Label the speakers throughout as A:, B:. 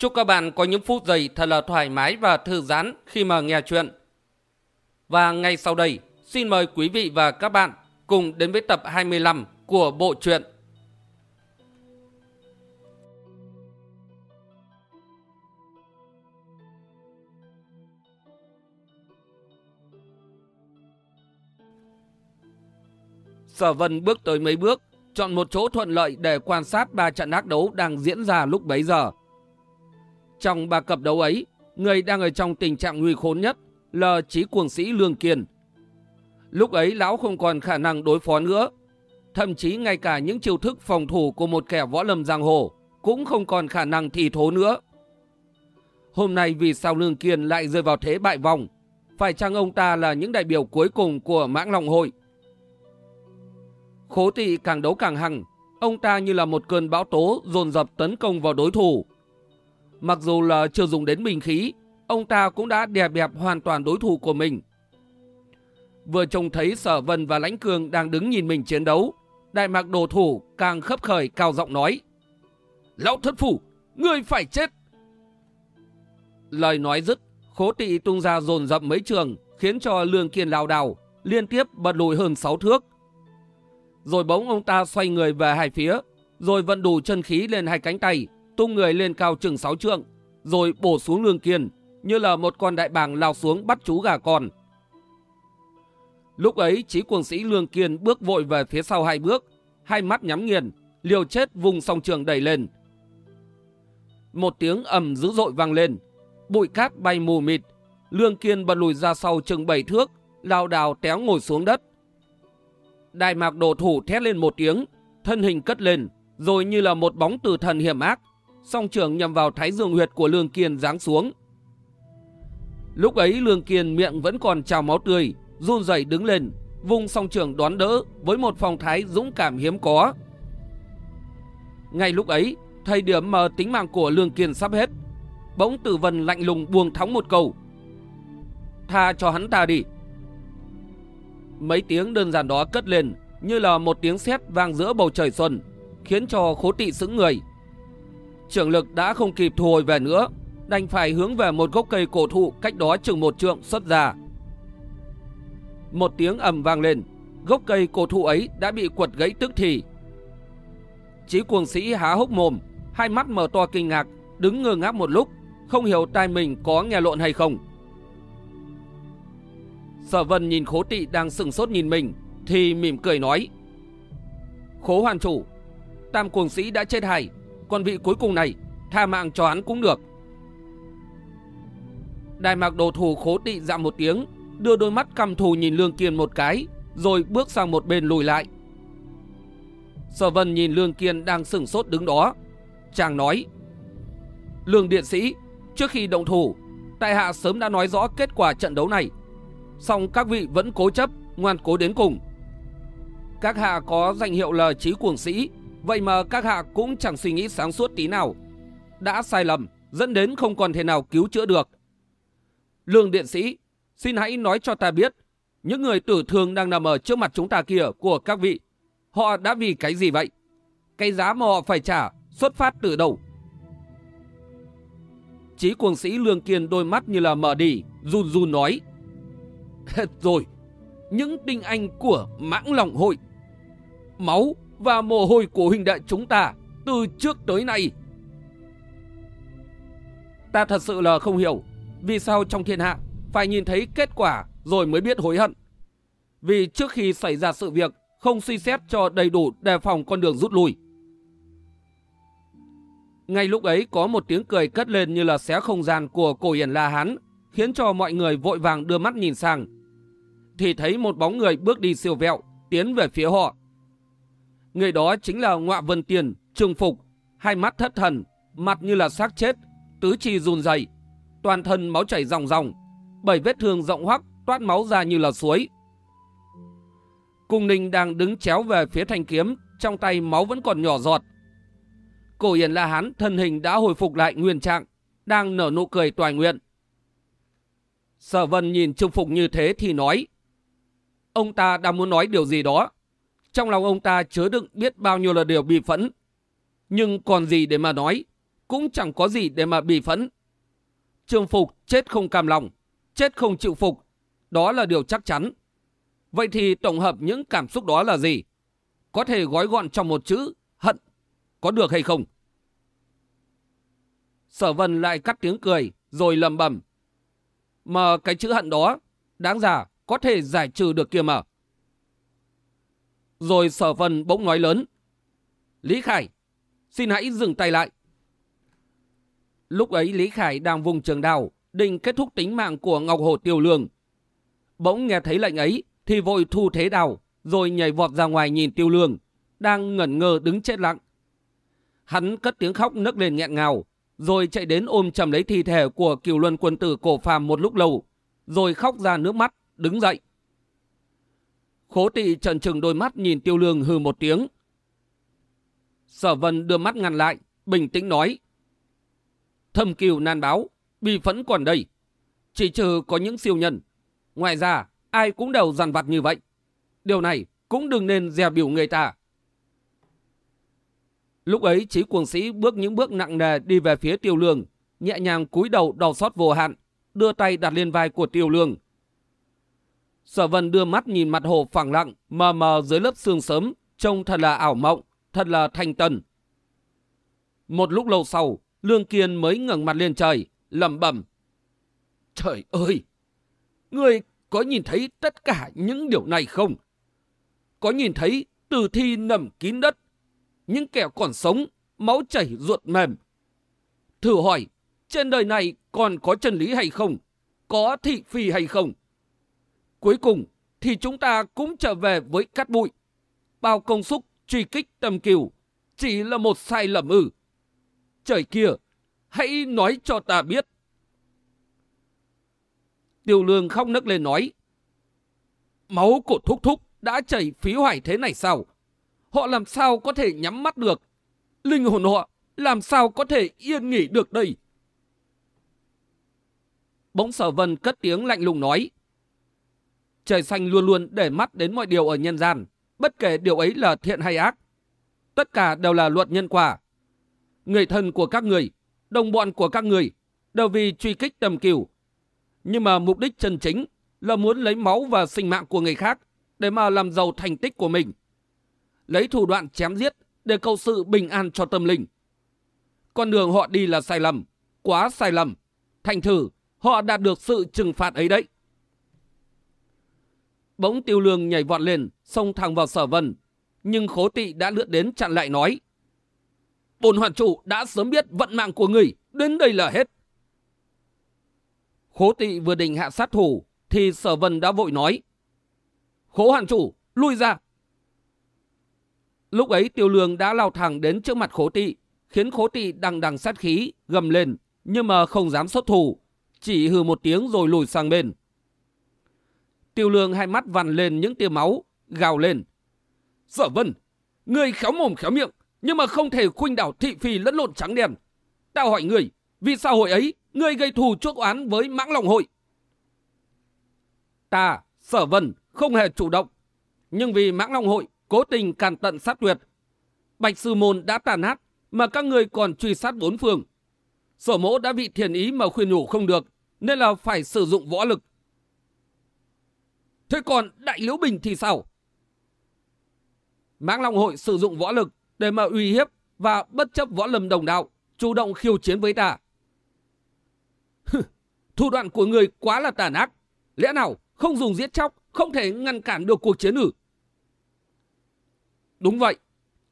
A: Chúc các bạn có những phút giây thật là thoải mái và thư giãn khi mà nghe chuyện. Và ngay sau đây, xin mời quý vị và các bạn cùng đến với tập 25 của bộ truyện. Sở Vân bước tới mấy bước, chọn một chỗ thuận lợi để quan sát ba trận ác đấu đang diễn ra lúc bấy giờ. Trong ba cặp đấu ấy, người đang ở trong tình trạng nguy khốn nhất là trí cuồng sĩ Lương Kiên. Lúc ấy lão không còn khả năng đối phó nữa. Thậm chí ngay cả những chiêu thức phòng thủ của một kẻ võ lâm giang hồ cũng không còn khả năng thi thố nữa. Hôm nay vì sao Lương Kiên lại rơi vào thế bại vòng? Phải chăng ông ta là những đại biểu cuối cùng của mãng lòng hội? Khố tị càng đấu càng hăng, ông ta như là một cơn bão tố dồn dập tấn công vào đối thủ. Mặc dù là chưa dùng đến bình khí, ông ta cũng đã đè bẹp hoàn toàn đối thủ của mình. Vừa trông thấy Sở Vân và Lãnh Cương đang đứng nhìn mình chiến đấu, đại mạc đồ thủ càng khấp khởi cao giọng nói. Lão thất phủ, ngươi phải chết! Lời nói dứt, khố tị tung ra dồn dập mấy trường, khiến cho Lương Kiên lao đảo, liên tiếp bật lùi hơn 6 thước. Rồi bỗng ông ta xoay người về hai phía, rồi vận đủ chân khí lên hai cánh tay, tung người lên cao chừng sáu trượng, rồi bổ xuống Lương Kiên, như là một con đại bàng lao xuống bắt chú gà con. Lúc ấy, trí quân sĩ Lương Kiên bước vội về phía sau hai bước, hai mắt nhắm nghiền, liều chết vùng song trường đẩy lên. Một tiếng ầm dữ dội vang lên, bụi cát bay mù mịt, Lương Kiên bật lùi ra sau chừng bảy thước, lao đào téo ngồi xuống đất. Đại mạc đồ thủ thét lên một tiếng, thân hình cất lên, rồi như là một bóng từ thần hiểm ác, song trưởng nhằm vào thái dương huyệt của Lương Kiên giáng xuống. Lúc ấy Lương Kiên miệng vẫn còn trào máu tươi, run rẩy đứng lên, vùng song trưởng đón đỡ với một phong thái dũng cảm hiếm có. Ngay lúc ấy, thời điểm mà tính mạng của Lương Kiên sắp hết, bỗng tử vân lạnh lùng buông thóng một câu. Tha cho hắn ta đi. Mấy tiếng đơn giản đó cất lên như là một tiếng sét vang giữa bầu trời xuân, khiến cho khố tị sững người. Trưởng lực đã không kịp thu hồi về nữa, đành phải hướng về một gốc cây cổ thụ cách đó chừng một trượng xuất ra. Một tiếng ầm vang lên, gốc cây cổ thụ ấy đã bị quật gãy tức thì. Chí cuồng sĩ há hốc mồm, hai mắt mở to kinh ngạc, đứng ngơ ngác một lúc, không hiểu tai mình có nghe lộn hay không. Sở vân nhìn khố tị đang sừng sốt nhìn mình, thì mỉm cười nói. Khố hoàn chủ, tam cuồng sĩ đã chết hài, còn vị cuối cùng này, tha mạng cho hắn cũng được. Đại mạc đồ thủ khố tị dạ một tiếng, đưa đôi mắt căm thù nhìn Lương Kiên một cái, rồi bước sang một bên lùi lại. Sở Vân nhìn Lương Kiên đang sửng sốt đứng đó. Chàng nói, Lương Điện Sĩ, trước khi động thủ, tại hạ sớm đã nói rõ kết quả trận đấu này. Xong các vị vẫn cố chấp, ngoan cố đến cùng. Các hạ có danh hiệu là trí cuồng sĩ, vậy mà các hạ cũng chẳng suy nghĩ sáng suốt tí nào. Đã sai lầm, dẫn đến không còn thể nào cứu chữa được. Lương Điện Sĩ, xin hãy nói cho ta biết, những người tử thương đang nằm ở trước mặt chúng ta kia của các vị, họ đã vì cái gì vậy? Cái giá mà họ phải trả xuất phát từ đâu? Chí cuồng sĩ Lương Kiên đôi mắt như là mở đi, run run nói. Hết rồi, những tinh anh của mãng lòng hội. Máu và mồ hôi của huynh đệ chúng ta từ trước tới nay. Ta thật sự là không hiểu vì sao trong thiên hạ phải nhìn thấy kết quả rồi mới biết hối hận. Vì trước khi xảy ra sự việc không suy xét cho đầy đủ đề phòng con đường rút lui. Ngay lúc ấy có một tiếng cười cất lên như là xé không gian của cổ hiển La Hán, khiến cho mọi người vội vàng đưa mắt nhìn sang. Thì thấy một bóng người bước đi siêu vẹo, tiến về phía họ. Người đó chính là Ngọa Vân Tiền, trương phục, hai mắt thất thần, mặt như là xác chết, tứ chi run dày. toàn thân máu chảy ròng ròng, bảy vết thương rộng hoắc toát máu ra như là suối. Cung Ninh đang đứng chéo về phía thanh kiếm, trong tay máu vẫn còn nhỏ giọt. Cổ Yên La Hán thân hình đã hồi phục lại nguyên trạng, đang nở nụ cười toài nguyện. Sở Vân nhìn Trương Phục như thế thì nói, ông ta đang muốn nói điều gì đó. Trong lòng ông ta chứa đựng biết bao nhiêu là điều bị phẫn. Nhưng còn gì để mà nói, cũng chẳng có gì để mà bị phẫn. Trương Phục chết không cam lòng, chết không chịu phục, đó là điều chắc chắn. Vậy thì tổng hợp những cảm xúc đó là gì? Có thể gói gọn trong một chữ hận, có được hay không? Sở Vân lại cắt tiếng cười, rồi lầm bầm. Mà cái chữ hận đó, đáng giả có thể giải trừ được kia mà. Rồi Sở Vân bỗng nói lớn. Lý Khải, xin hãy dừng tay lại. Lúc ấy Lý Khải đang vùng trường đào, định kết thúc tính mạng của Ngọc Hồ Tiêu Lương. Bỗng nghe thấy lệnh ấy thì vội thu thế đào, rồi nhảy vọt ra ngoài nhìn Tiêu Lương, đang ngẩn ngơ đứng chết lặng. Hắn cất tiếng khóc nức lên nghẹn ngào, rồi chạy đến ôm chầm lấy thi thể của Kiều luân quân tử cổ phàm một lúc lâu, rồi khóc ra nước mắt, đứng dậy. Khố tị trần trừng đôi mắt nhìn Tiêu Lương hừ một tiếng. Sở Vân đưa mắt ngăn lại, bình tĩnh nói. Thâm kiều nan báo, bi phẫn còn đây. Chỉ trừ có những siêu nhân. Ngoài ra, ai cũng đều dằn vặt như vậy. Điều này cũng đừng nên dè biểu người ta. Lúc ấy trí cuồng sĩ bước những bước nặng nề đi về phía tiêu lương, nhẹ nhàng cúi đầu đau xót vô hạn, đưa tay đặt lên vai của tiêu lương. Sở vân đưa mắt nhìn mặt hồ phẳng lặng, mờ mờ dưới lớp sương sớm, trông thật là ảo mộng, thật là thanh tần. Một lúc lâu sau, Lương Kiên mới ngẩng mặt lên trời, lẩm bẩm. Trời ơi! Người có nhìn thấy tất cả những điều này không? Có nhìn thấy tử thi nằm kín đất, những kẻ còn sống, máu chảy ruột mềm. Thử hỏi, trên đời này còn có chân lý hay không? Có thị phi hay không? Cuối cùng thì chúng ta cũng trở về với cát bụi. Bao công xúc truy kích tầm kiều chỉ là một sai lầm ư. Trời kia, hãy nói cho ta biết. Tiêu lương khóc nức lên nói. Máu của thúc thúc đã chảy phí hoài thế này sao? Họ làm sao có thể nhắm mắt được? Linh hồn họ làm sao có thể yên nghỉ được đây? Bỗng sở vân cất tiếng lạnh lùng nói. Trời xanh luôn luôn để mắt đến mọi điều ở nhân gian, bất kể điều ấy là thiện hay ác. Tất cả đều là luật nhân quả. Người thân của các người, đồng bọn của các người, đều vì truy kích tầm kiều. Nhưng mà mục đích chân chính là muốn lấy máu và sinh mạng của người khác để mà làm giàu thành tích của mình. Lấy thủ đoạn chém giết để cầu sự bình an cho tâm linh. Con đường họ đi là sai lầm, quá sai lầm. Thành thử, họ đạt được sự trừng phạt ấy đấy. Bỗng tiêu lương nhảy vọt lên, xông thẳng vào sở vân. Nhưng khố tị đã lướt đến chặn lại nói. Bồn hoàn chủ đã sớm biết vận mạng của người, đến đây là hết. Khố tị vừa định hạ sát thủ, thì sở vân đã vội nói. Khố hoàn chủ, lui ra. Lúc ấy tiêu lương đã lao thẳng đến trước mặt khố tị, khiến khố tị đằng đằng sát khí, gầm lên, nhưng mà không dám xuất thủ, chỉ hừ một tiếng rồi lùi sang bên. Tiêu lương hai mắt vằn lên những tia máu, gào lên. Sở vân, ngươi khéo mồm khéo miệng, nhưng mà không thể khuynh đảo thị phi lẫn lộn trắng đen. Tao hỏi ngươi, vì sao hội ấy, ngươi gây thù chuốc oán với mãng lòng hội? Ta, sở vân, không hề chủ động. Nhưng vì mãng long hội cố tình càn tận sát tuyệt. Bạch sư môn đã tàn hát, mà các người còn truy sát bốn phương. Sở mỗ đã bị thiền ý mà khuyên nhủ không được, nên là phải sử dụng võ lực. Thế còn Đại Liễu Bình thì sao? Mãng Long Hội sử dụng võ lực để mà uy hiếp và bất chấp võ lâm đồng đạo, chủ động khiêu chiến với ta. Thủ đoạn của người quá là tàn ác. Lẽ nào không dùng giết chóc, không thể ngăn cản được cuộc chiến ử? Đúng vậy,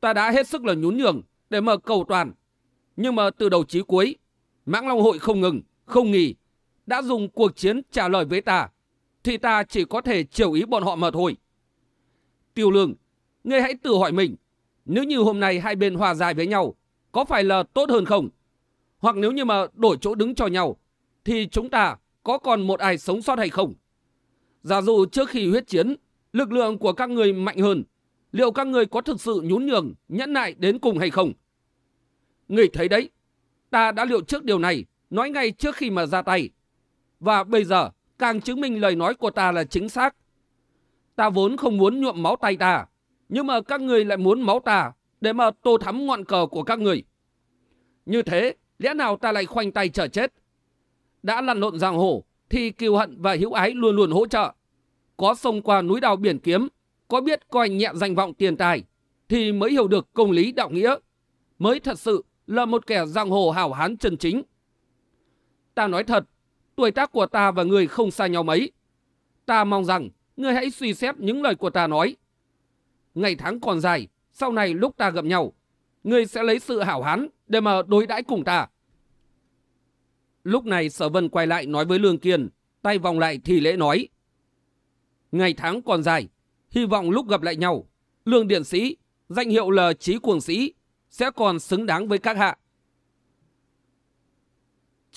A: ta đã hết sức là nhún nhường để mà cầu toàn. Nhưng mà từ đầu chí cuối, Mãng Long Hội không ngừng, không nghỉ, đã dùng cuộc chiến trả lời với ta, thì ta chỉ có thể chiều ý bọn họ mà thôi. Tiêu lương, ngươi hãy tự hỏi mình, nếu như hôm nay hai bên hòa giải với nhau, có phải là tốt hơn không? Hoặc nếu như mà đổi chỗ đứng cho nhau, thì chúng ta có còn một ai sống sót hay không? Giả dụ trước khi huyết chiến, lực lượng của các người mạnh hơn, liệu các người có thực sự nhún nhường, nhẫn nại đến cùng hay không? Người thấy đấy, ta đã liệu trước điều này, nói ngay trước khi mà ra tay. Và bây giờ, càng chứng minh lời nói của ta là chính xác. Ta vốn không muốn nhuộm máu tay ta, nhưng mà các người lại muốn máu ta để mà tô thắm ngọn cờ của các người. Như thế, lẽ nào ta lại khoanh tay chờ chết? Đã lăn lộn giang hồ, thì kiều hận và hữu ái luôn luôn hỗ trợ. Có sông qua núi đào biển kiếm, có biết coi nhẹ danh vọng tiền tài, thì mới hiểu được công lý đạo nghĩa, mới thật sự là một kẻ giang hồ hảo hán chân chính. Ta nói thật, tuổi tác của ta và người không xa nhau mấy. Ta mong rằng người hãy suy xét những lời của ta nói. Ngày tháng còn dài, sau này lúc ta gặp nhau, người sẽ lấy sự hảo hán để mà đối đãi cùng ta. Lúc này sở vân quay lại nói với Lương Kiên, tay vòng lại thì lễ nói. Ngày tháng còn dài, hy vọng lúc gặp lại nhau, Lương Điện Sĩ, danh hiệu là Trí Cuồng Sĩ, sẽ còn xứng đáng với các hạ.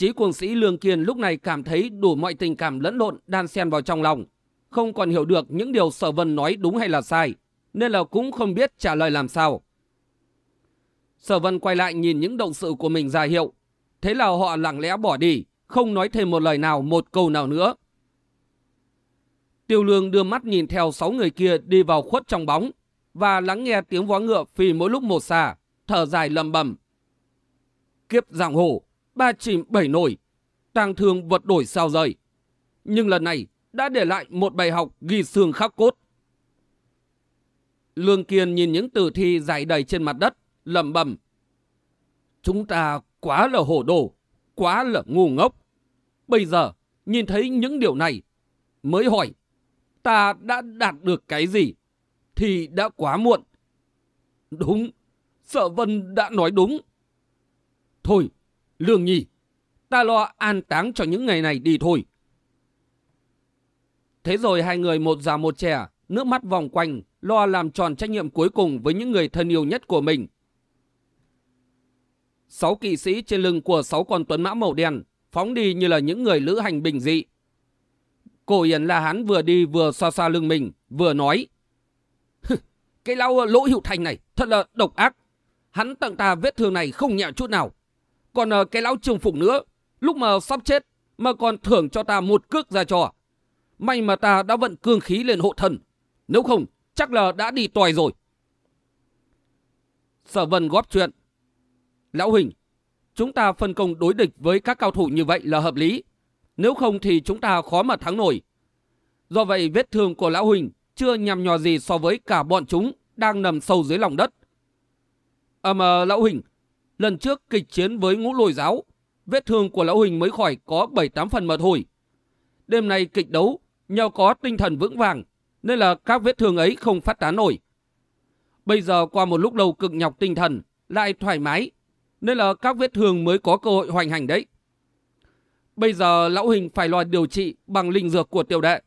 A: Chí cuồng sĩ Lương Kiên lúc này cảm thấy đủ mọi tình cảm lẫn lộn đan xen vào trong lòng, không còn hiểu được những điều sở vân nói đúng hay là sai, nên là cũng không biết trả lời làm sao. Sở vân quay lại nhìn những động sự của mình ra hiệu, thế là họ lặng lẽ bỏ đi, không nói thêm một lời nào, một câu nào nữa. Tiêu lương đưa mắt nhìn theo sáu người kia đi vào khuất trong bóng, và lắng nghe tiếng vó ngựa phi mỗi lúc một xa, thở dài lầm bầm. Kiếp giang hồ, ba chìm bảy nổi, tang thương vật đổi sao rời. Nhưng lần này đã để lại một bài học ghi xương khắc cốt. Lương Kiên nhìn những tử thi dài đầy trên mặt đất, lầm bầm. Chúng ta quá là hổ đồ, quá là ngu ngốc. Bây giờ, nhìn thấy những điều này, mới hỏi, ta đã đạt được cái gì? Thì đã quá muộn. Đúng, Sợ Vân đã nói đúng. Thôi, Lương Nhi, ta lo an táng cho những ngày này đi thôi. Thế rồi hai người một già một trẻ, nước mắt vòng quanh, lo làm tròn trách nhiệm cuối cùng với những người thân yêu nhất của mình. Sáu kỵ sĩ trên lưng của sáu con tuấn mã màu đen phóng đi như là những người lữ hành bình dị. Cổ Yến La Hán vừa đi vừa xoa xoa lưng mình, vừa nói. Cái lao lỗ hiệu thành này thật là độc ác. Hắn tặng ta vết thương này không nhẹ chút nào. Còn uh, cái lão trường phụng nữa, lúc mà sắp chết mà còn thưởng cho ta một cước ra trò, May mà ta đã vận cương khí lên hộ thần. Nếu không, chắc là đã đi tòi rồi. Sở vân góp chuyện. Lão Huỳnh, chúng ta phân công đối địch với các cao thủ như vậy là hợp lý. Nếu không thì chúng ta khó mà thắng nổi. Do vậy vết thương của Lão Huỳnh chưa nhằm nhò gì so với cả bọn chúng đang nằm sâu dưới lòng đất. À mà Lão Huỳnh, lần trước kịch chiến với ngũ lôi giáo, vết thương của Lão Huỳnh mới khỏi có 7-8 phần mà thôi. Đêm nay kịch đấu, nhờ có tinh thần vững vàng, nên là các vết thương ấy không phát tán nổi. Bây giờ qua một lúc lâu cực nhọc tinh thần, lại thoải mái, nên là các vết thương mới có cơ hội hoành hành đấy. Bây giờ Lão Huỳnh phải lo điều trị bằng linh dược của tiểu đệ.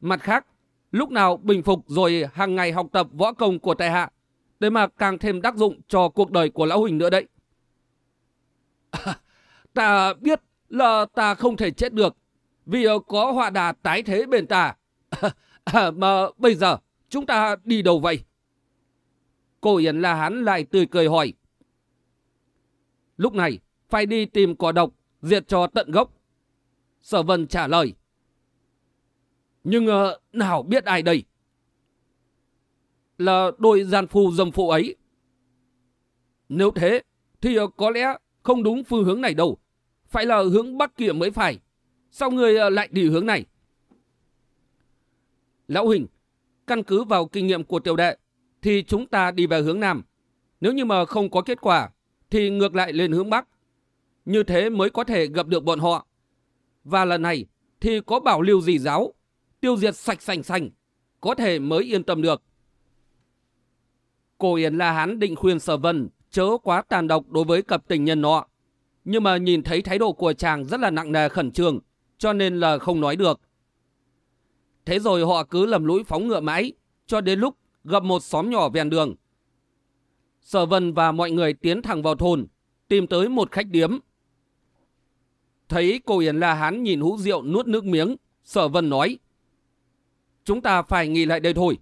A: Mặt khác, lúc nào bình phục rồi hàng ngày học tập võ công của tài hạ để mà càng thêm đắc dụng cho cuộc đời của Lão Huỳnh nữa đấy. À, ta biết là ta không thể chết được vì có họa đà tái thế bên ta. À, mà bây giờ chúng ta đi đâu vậy? Cô Yến La Hán lại tươi cười hỏi. Lúc này phải đi tìm cỏ độc diệt cho tận gốc. Sở Vân trả lời. Nhưng uh, nào biết ai đây? Là đôi gian phu dâm phụ ấy. Nếu thế, thì ờ, có lẽ không đúng phương hướng này đâu. Phải là hướng bắc kia mới phải. Sao người ờ, lại đi hướng này? Lão Huỳnh, căn cứ vào kinh nghiệm của tiểu đệ, thì chúng ta đi về hướng nam. Nếu như mà không có kết quả, thì ngược lại lên hướng bắc. Như thế mới có thể gặp được bọn họ. Và lần này thì có bảo lưu gì giáo, tiêu diệt sạch sành sành, có thể mới yên tâm được. Cô Yến La Hán định khuyên Sở Vân chớ quá tàn độc đối với cặp tình nhân nọ. Nhưng mà nhìn thấy thái độ của chàng rất là nặng nề khẩn trương, cho nên là không nói được. Thế rồi họ cứ lầm lũi phóng ngựa mãi, cho đến lúc gặp một xóm nhỏ ven đường. Sở Vân và mọi người tiến thẳng vào thôn, tìm tới một khách điếm. Thấy cô Yến La Hán nhìn hũ rượu nuốt nước miếng, sở vân nói. Chúng ta phải nghỉ lại đây thôi.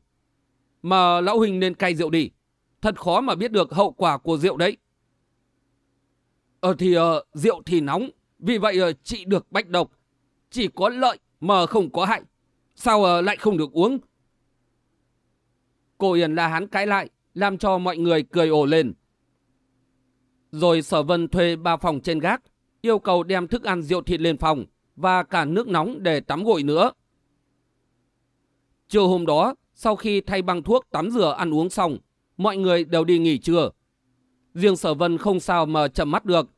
A: Mà lão huynh nên cay rượu đi. Thật khó mà biết được hậu quả của rượu đấy. Ờ thì uh, rượu thì nóng, vì vậy ờ, uh, trị được bách độc. Chỉ có lợi mà không có hại. Sao uh, lại không được uống? Cô Yên La Hán cãi lại, làm cho mọi người cười ổ lên. Rồi sở vân thuê ba phòng trên gác, yêu cầu đem thức ăn rượu thịt lên phòng và cả nước nóng để tắm gội nữa. chiều hôm đó, sau khi thay băng thuốc tắm rửa ăn uống xong, mọi người đều đi nghỉ trưa. Riêng sở vân không sao mà chậm mắt được,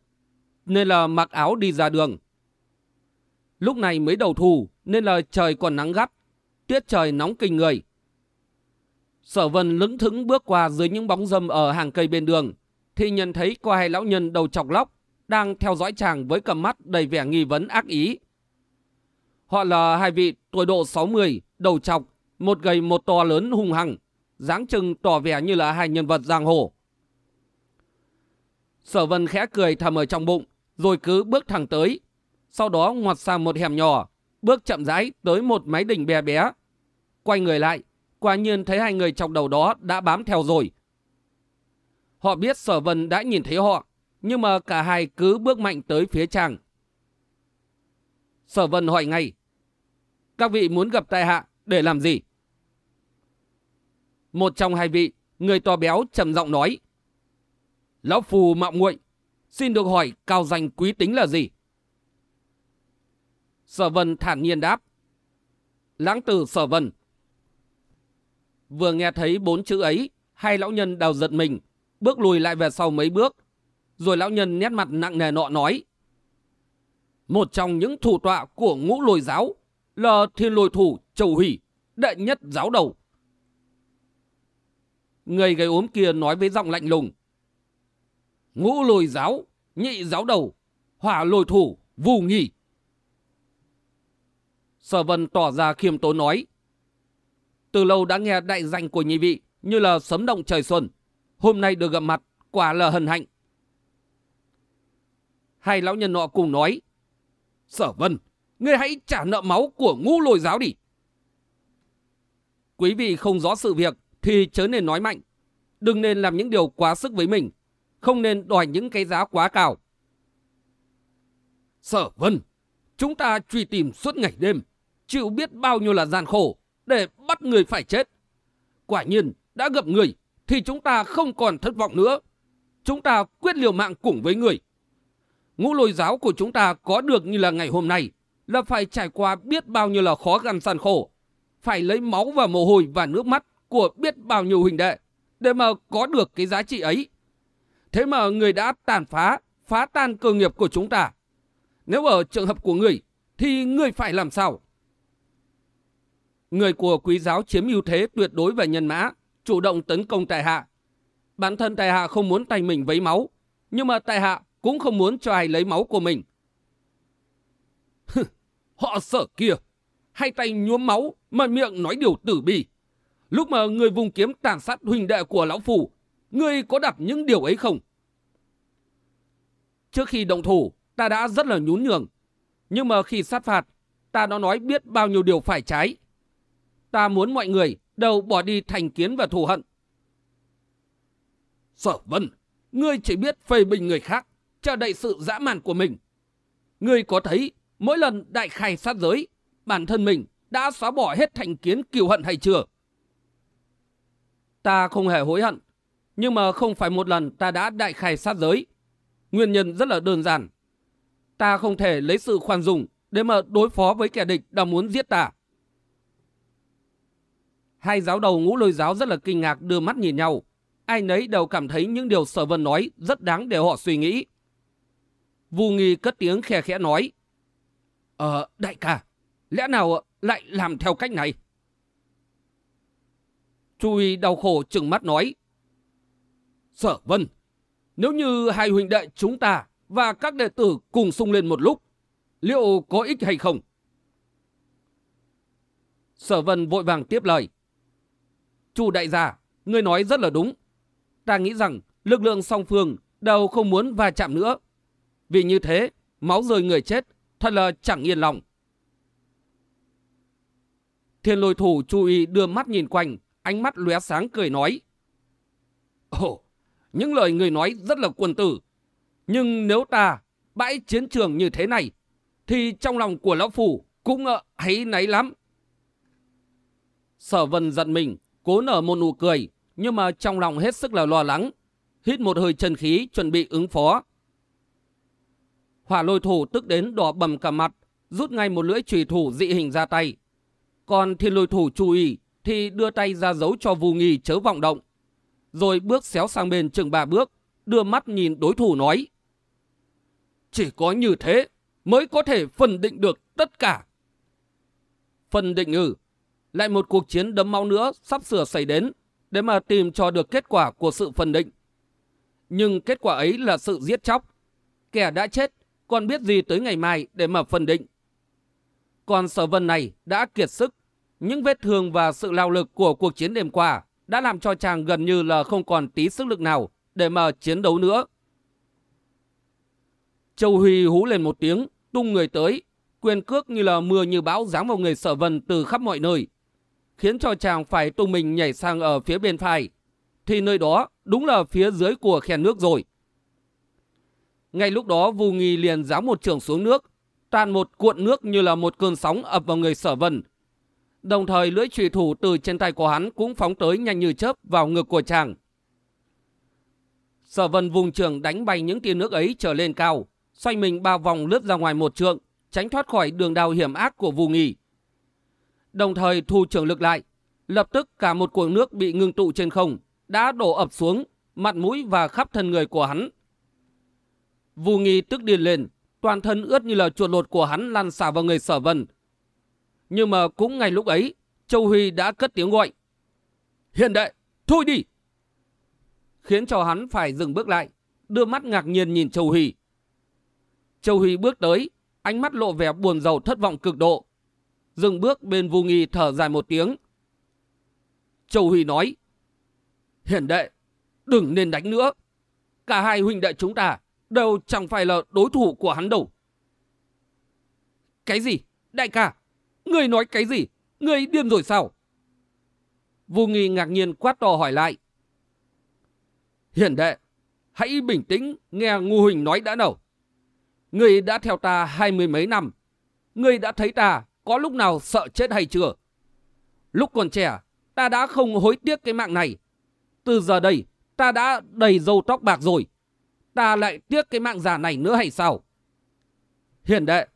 A: nên là mặc áo đi ra đường. Lúc này mới đầu thu, nên là trời còn nắng gắt, tiết trời nóng kinh người. Sở vân lững thững bước qua dưới những bóng râm ở hàng cây bên đường, thì nhận thấy có hai lão nhân đầu chọc lóc đang theo dõi chàng với cầm mắt đầy vẻ nghi vấn ác ý. Họ là hai vị tuổi độ 60, đầu chọc, một gầy một to lớn hung hăng, dáng chừng tỏ vẻ như là hai nhân vật giang hồ. Sở vân khẽ cười thầm ở trong bụng, rồi cứ bước thẳng tới. Sau đó ngoặt sang một hẻm nhỏ, bước chậm rãi tới một máy đỉnh bé bé. Quay người lại, quả nhiên thấy hai người trong đầu đó đã bám theo rồi. Họ biết sở vân đã nhìn thấy họ, nhưng mà cả hai cứ bước mạnh tới phía chàng. Sở vân hỏi ngay, các vị muốn gặp tại hạ để làm gì? Một trong hai vị, người to béo trầm giọng nói, Lão Phù mạo muội xin được hỏi cao danh quý tính là gì? Sở vân thản nhiên đáp, Lãng tử sở vân. Vừa nghe thấy bốn chữ ấy, hai lão nhân đào giật mình, bước lùi lại về sau mấy bước. Rồi lão nhân nét mặt nặng nề nọ nói. Một trong những thủ tọa của ngũ lôi giáo là thiên lôi thủ Châu Hỷ, đệ nhất giáo đầu. Người gầy ốm kia nói với giọng lạnh lùng. Ngũ lôi giáo, nhị giáo đầu, hỏa lôi thủ, vù nghỉ. Sở vân tỏ ra khiêm tốn nói. Từ lâu đã nghe đại danh của nhị vị như là sấm động trời xuân. Hôm nay được gặp mặt, quả là hân hạnh. Hai lão nhân nọ cùng nói. Sở vân, ngươi hãy trả nợ máu của ngũ lôi giáo đi. Quý vị không rõ sự việc thì chớ nên nói mạnh. Đừng nên làm những điều quá sức với mình. Không nên đòi những cái giá quá cao. Sở vân, chúng ta truy tìm suốt ngày đêm. Chịu biết bao nhiêu là gian khổ để bắt người phải chết. Quả nhiên, đã gặp người thì chúng ta không còn thất vọng nữa. Chúng ta quyết liều mạng cùng với người. Ngũ lôi giáo của chúng ta có được như là ngày hôm nay là phải trải qua biết bao nhiêu là khó khăn gian khổ. Phải lấy máu và mồ hôi và nước mắt của biết bao nhiêu huynh đệ để mà có được cái giá trị ấy. Thế mà người đã tàn phá, phá tan cơ nghiệp của chúng ta. Nếu ở trường hợp của người, thì người phải làm sao? Người của quý giáo chiếm ưu thế tuyệt đối về nhân mã, chủ động tấn công tài hạ. Bản thân tài hạ không muốn tay mình vấy máu, nhưng mà tài hạ cũng không muốn cho ai lấy máu của mình. Họ sợ kia, hai tay nhuốm máu mà miệng nói điều tử bi Lúc mà người vùng kiếm tàn sát huynh đệ của lão phủ, người có đặt những điều ấy không? Trước khi động thủ, ta đã rất là nhún nhường. Nhưng mà khi sát phạt, ta đã nói biết bao nhiêu điều phải trái. Ta muốn mọi người đều bỏ đi thành kiến và thù hận. Sở vân, ngươi chỉ biết phê bình người khác, chờ đậy sự dã man của mình. Ngươi có thấy mỗi lần đại khai sát giới, bản thân mình đã xóa bỏ hết thành kiến kiều hận hay chưa? Ta không hề hối hận, nhưng mà không phải một lần ta đã đại khai sát giới. Nguyên nhân rất là đơn giản. Ta không thể lấy sự khoan dung để mà đối phó với kẻ địch đang muốn giết ta. Hai giáo đầu ngũ lôi giáo rất là kinh ngạc đưa mắt nhìn nhau. Ai nấy đều cảm thấy những điều sở vân nói rất đáng để họ suy nghĩ. Vu Nghi cất tiếng khe khẽ nói. Ờ, đại ca, lẽ nào lại làm theo cách này? Chu Y đau khổ trừng mắt nói. Sở vân, nếu như hai huynh đệ chúng ta và các đệ tử cùng sung lên một lúc, liệu có ích hay không? Sở vân vội vàng tiếp lời. Chu đại gia, ngươi nói rất là đúng. Ta nghĩ rằng lực lượng song phương đều không muốn va chạm nữa. Vì như thế, máu rơi người chết thật là chẳng yên lòng. Thiên lôi thủ chú ý đưa mắt nhìn quanh, ánh mắt lóe sáng cười nói. Ồ, những lời người nói rất là quân tử. Nhưng nếu ta bãi chiến trường như thế này, thì trong lòng của lão phủ cũng ờ, uh, thấy náy lắm. Sở vân giận mình, cố nở một nụ cười, nhưng mà trong lòng hết sức là lo lắng. Hít một hơi chân khí, chuẩn bị ứng phó. Hỏa lôi thủ tức đến đỏ bầm cả mặt, rút ngay một lưỡi trùy thủ dị hình ra tay. Còn thiên lôi thủ chú ý thì đưa tay ra giấu cho Vu nghi chớ vọng động. Rồi bước xéo sang bên chừng ba bước, đưa mắt nhìn đối thủ nói. Chỉ có như thế mới có thể phân định được tất cả. Phân định ư, lại một cuộc chiến đấm máu nữa sắp sửa xảy đến để mà tìm cho được kết quả của sự phân định. Nhưng kết quả ấy là sự giết chóc. Kẻ đã chết còn biết gì tới ngày mai để mà phân định. Còn sở vân này đã kiệt sức. Những vết thương và sự lao lực của cuộc chiến đêm qua đã làm cho chàng gần như là không còn tí sức lực nào để mà chiến đấu nữa. Châu Huy hú lên một tiếng, tung người tới, quyền cước như là mưa như bão giáng vào người sở vân từ khắp mọi nơi, khiến cho chàng phải tung mình nhảy sang ở phía bên phải, thì nơi đó đúng là phía dưới của khe nước rồi. Ngay lúc đó Vu Nghi liền giáng một trường xuống nước, tan một cuộn nước như là một cơn sóng ập vào người sở vân. Đồng thời lưỡi trùy thủ từ trên tay của hắn cũng phóng tới nhanh như chớp vào ngực của chàng. Sở vân vùng trường đánh bay những tia nước ấy trở lên cao, xoay mình bao vòng lướt ra ngoài một trượng, tránh thoát khỏi đường đào hiểm ác của Vù Nghỉ. Đồng thời thu trường lực lại, lập tức cả một cuồng nước bị ngưng tụ trên không, đã đổ ập xuống, mặt mũi và khắp thân người của hắn. Vù Nghỉ tức điên lên, toàn thân ướt như là chuột lột của hắn lăn xả vào người sở vân. Nhưng mà cũng ngay lúc ấy, Châu Huy đã cất tiếng gọi. Hiện đệ, thôi đi! Khiến cho hắn phải dừng bước lại, đưa mắt ngạc nhiên nhìn Châu Huy. Châu Huy bước tới, ánh mắt lộ vẻ buồn rầu thất vọng cực độ. Dừng bước bên Vu Nghi thở dài một tiếng. Châu Huy nói, Hiền đệ, đừng nên đánh nữa. Cả hai huynh đệ chúng ta đều chẳng phải là đối thủ của hắn đâu. Cái gì? Đại ca, người nói cái gì? Người điên rồi sao? Vu Nghi ngạc nhiên quát to hỏi lại. Hiển đệ, hãy bình tĩnh nghe Ngu Huỳnh nói đã nào. Người đã theo ta hai mươi mấy năm. Người đã thấy ta có lúc nào sợ chết hay chưa? Lúc còn trẻ, ta đã không hối tiếc cái mạng này. Từ giờ đây, ta đã đầy dâu tóc bạc rồi. Ta lại tiếc cái mạng già này nữa hay sao? Hiển đệ,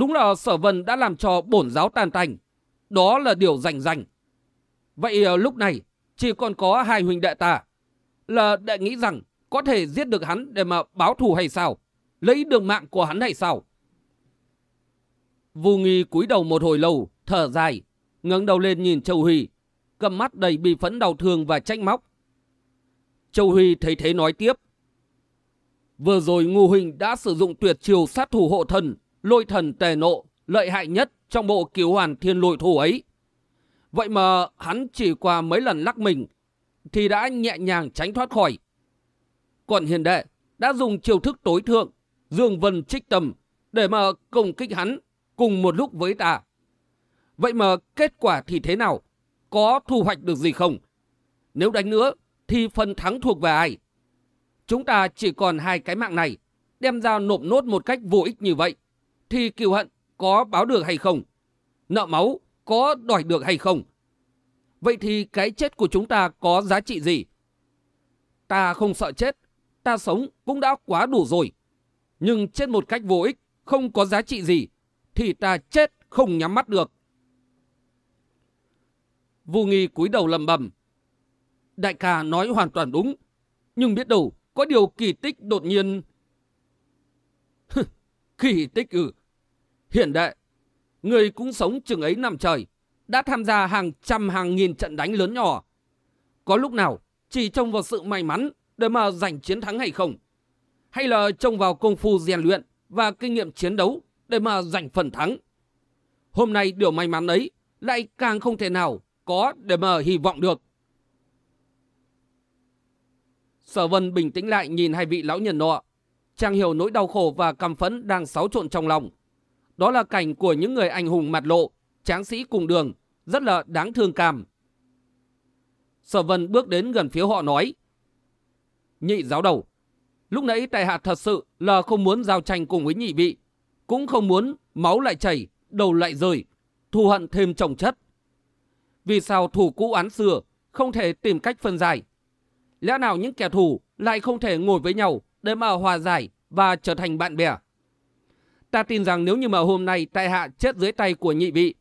A: đúng là sở vân đã làm cho bổn giáo tàn tành. Đó là điều rành rành. Vậy ờ, lúc này, chỉ còn có hai huynh đệ ta. Là đệ nghĩ rằng có thể giết được hắn để mà báo thù hay sao? Lấy được mạng của hắn hay sao? Vu Nghi cúi đầu một hồi lâu, thở dài, ngẩng đầu lên nhìn Châu Huy, cầm mắt đầy bi phẫn đau thương và trách móc. Châu Huy thấy thế nói tiếp. Vừa rồi Ngô Huỳnh đã sử dụng tuyệt chiêu sát thủ hộ thần, lôi thần tề nộ, lợi hại nhất trong bộ cứu hoàn thiên lôi thủ ấy. Vậy mà hắn chỉ qua mấy lần lắc mình, thì đã nhẹ nhàng tránh thoát khỏi. Còn hiền đệ đã dùng chiêu thức tối thượng, dương vân trích tầm, để mà công kích hắn cùng một lúc với ta. Vậy mà kết quả thì thế nào? Có thu hoạch được gì không? Nếu đánh nữa, thì phần thắng thuộc về ai? Chúng ta chỉ còn hai cái mạng này, đem ra nộp nốt một cách vô ích như vậy, thì cựu hận có báo được hay không? Nợ máu có đòi được hay không? Vậy thì cái chết của chúng ta có giá trị gì? Ta không sợ chết, ta sống cũng đã quá đủ rồi. Nhưng chết một cách vô ích, không có giá trị gì, thì ta chết không nhắm mắt được. Vu Nghi cúi đầu lầm bầm. Đại ca nói hoàn toàn đúng, nhưng biết đâu có điều kỳ tích đột nhiên... kỳ tích ư. Hiện đệ, người cũng sống chừng ấy năm trời, đã tham gia hàng trăm hàng nghìn trận đánh lớn nhỏ. Có lúc nào chỉ trông vào sự may mắn để mà giành chiến thắng hay không? Hay là trông vào công phu rèn luyện và kinh nghiệm chiến đấu để mà giành phần thắng? Hôm nay điều may mắn ấy lại càng không thể nào có để mà hy vọng được. Sở Vân bình tĩnh lại nhìn hai vị lão nhân nọ. Chàng hiểu nỗi đau khổ và căm phẫn đang xáo trộn trong lòng. Đó là cảnh của những người anh hùng mặt lộ, tráng sĩ cùng đường, rất là đáng thương cảm. Sở Vân bước đến gần phía họ nói. Nhị giáo đầu, lúc nãy tại hạ thật sự là không muốn giao tranh cùng với nhị vị, cũng không muốn máu lại chảy, đầu lại rơi, thù hận thêm chồng chất. Vì sao thủ cũ án xưa không thể tìm cách phân giải? Lẽ nào những kẻ thù lại không thể ngồi với nhau để mà hòa giải và trở thành bạn bè? Ta tin rằng nếu như mà hôm nay tại hạ chết dưới tay của nhị vị,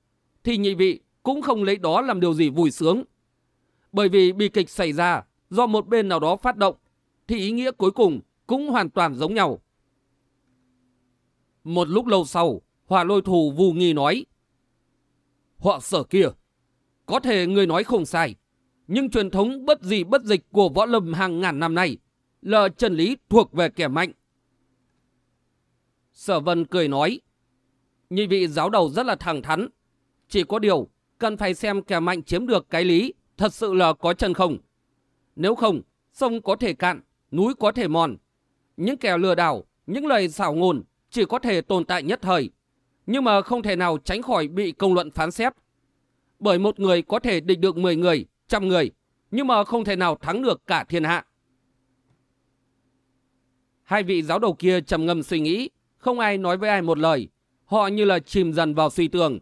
A: thì nhị vị cũng không lấy đó làm điều gì vui sướng. Bởi vì bi kịch xảy ra do một bên nào đó phát động, thì ý nghĩa cuối cùng cũng hoàn toàn giống nhau. Một lúc lâu sau, hỏa lôi thù vù nghi nói. họ sở kia, có thể người nói không sai, nhưng truyền thống bất gì bất dịch của võ lâm hàng ngàn năm nay là chân lý thuộc về kẻ mạnh. Sở vân cười nói, nhị vị giáo đầu rất là thẳng thắn, chỉ có điều cần phải xem kẻ mạnh chiếm được cái lý thật sự là có chân không. Nếu không, sông có thể cạn, núi có thể mòn. Những kẻ lừa đảo, những lời xảo ngôn chỉ có thể tồn tại nhất thời, nhưng mà không thể nào tránh khỏi bị công luận phán xét. Bởi một người có thể địch được 10 người, trăm người, nhưng mà không thể nào thắng được cả thiên hạ. Hai vị giáo đầu kia trầm ngâm suy nghĩ, không ai nói với ai một lời. Họ như là chìm dần vào suy tưởng.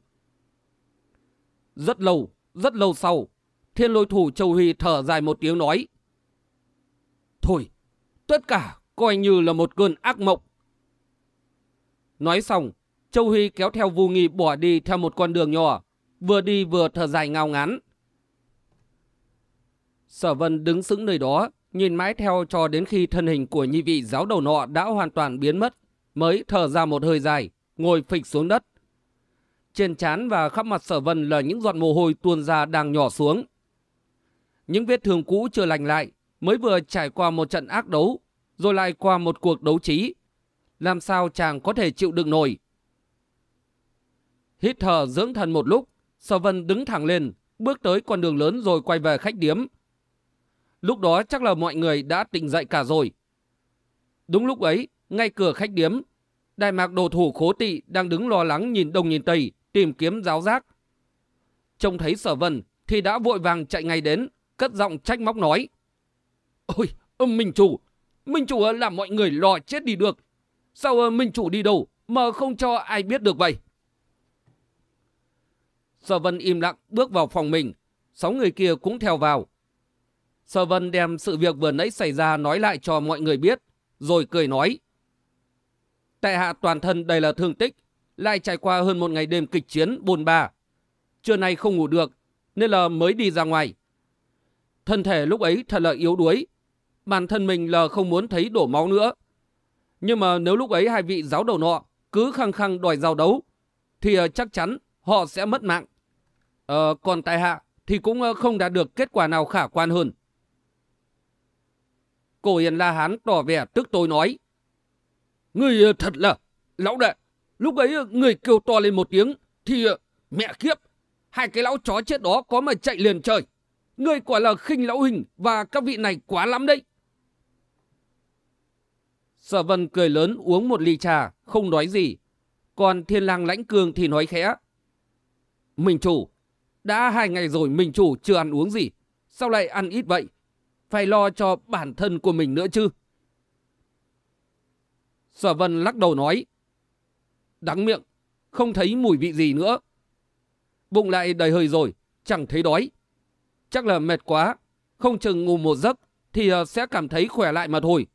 A: Rất lâu, rất lâu sau, thiên lôi thủ Châu Huy thở dài một tiếng nói. Thôi, tất cả coi như là một cơn ác mộng. Nói xong, Châu Huy kéo theo Vu Nghi bỏ đi theo một con đường nhỏ, vừa đi vừa thở dài ngao ngán. Sở Vân đứng sững nơi đó, nhìn mãi theo cho đến khi thân hình của nhị vị giáo đầu nọ đã hoàn toàn biến mất, mới thở ra một hơi dài, ngồi phịch xuống đất. Trên trán và khắp mặt Sở Vân là những giọt mồ hôi tuôn ra đang nhỏ xuống. Những vết thương cũ chưa lành lại, mới vừa trải qua một trận ác đấu, rồi lại qua một cuộc đấu trí. Làm sao chàng có thể chịu đựng nổi? Hít thở dưỡng thần một lúc, Sở Vân đứng thẳng lên, bước tới con đường lớn rồi quay về khách điếm. Lúc đó chắc là mọi người đã tỉnh dậy cả rồi. Đúng lúc ấy, ngay cửa khách điếm, đại mạc đồ thủ khố tị đang đứng lo lắng nhìn đông nhìn tây, tìm kiếm giáo giác. Trông thấy sở vân thì đã vội vàng chạy ngay đến, cất giọng trách móc nói. Ôi, Minh Chủ, Minh Chủ làm mọi người lo chết đi được. Sao Minh Chủ đi đâu mà không cho ai biết được vậy? Sở Vân im lặng bước vào phòng mình, sáu người kia cũng theo vào. Sở Vân đem sự việc vừa nãy xảy ra nói lại cho mọi người biết, rồi cười nói. Tại hạ toàn thân đầy là thương tích, lại trải qua hơn một ngày đêm kịch chiến bồn ba. Trưa nay không ngủ được, nên là mới đi ra ngoài. Thân thể lúc ấy thật là yếu đuối, bản thân mình là không muốn thấy đổ máu nữa. Nhưng mà nếu lúc ấy hai vị giáo đầu nọ cứ khăng khăng đòi giao đấu, thì ờ, chắc chắn họ sẽ mất mạng. Ờ, còn tại hạ thì cũng ờ, không đạt được kết quả nào khả quan hơn. Cổ Hiền La Hán tỏ vẻ tức tối nói. Người ờ, thật là, lão đệ, lúc ấy ờ, người kêu to lên một tiếng, thì ờ, mẹ kiếp, hai cái lão chó chết đó có mà chạy liền trời. Người quả là khinh lão hình và các vị này quá lắm đấy. Sở vân cười lớn uống một ly trà, không nói gì. Còn thiên lang lãnh cường thì nói khẽ. Mình chủ, đã hai ngày rồi mình chủ chưa ăn uống gì. Sao lại ăn ít vậy? phải lo cho bản thân của mình nữa chứ. Sở Vân lắc đầu nói, đắng miệng, không thấy mùi vị gì nữa. Bụng lại đầy hơi rồi, chẳng thấy đói. Chắc là mệt quá, không chừng ngủ một giấc thì ờ, sẽ cảm thấy khỏe lại mà thôi.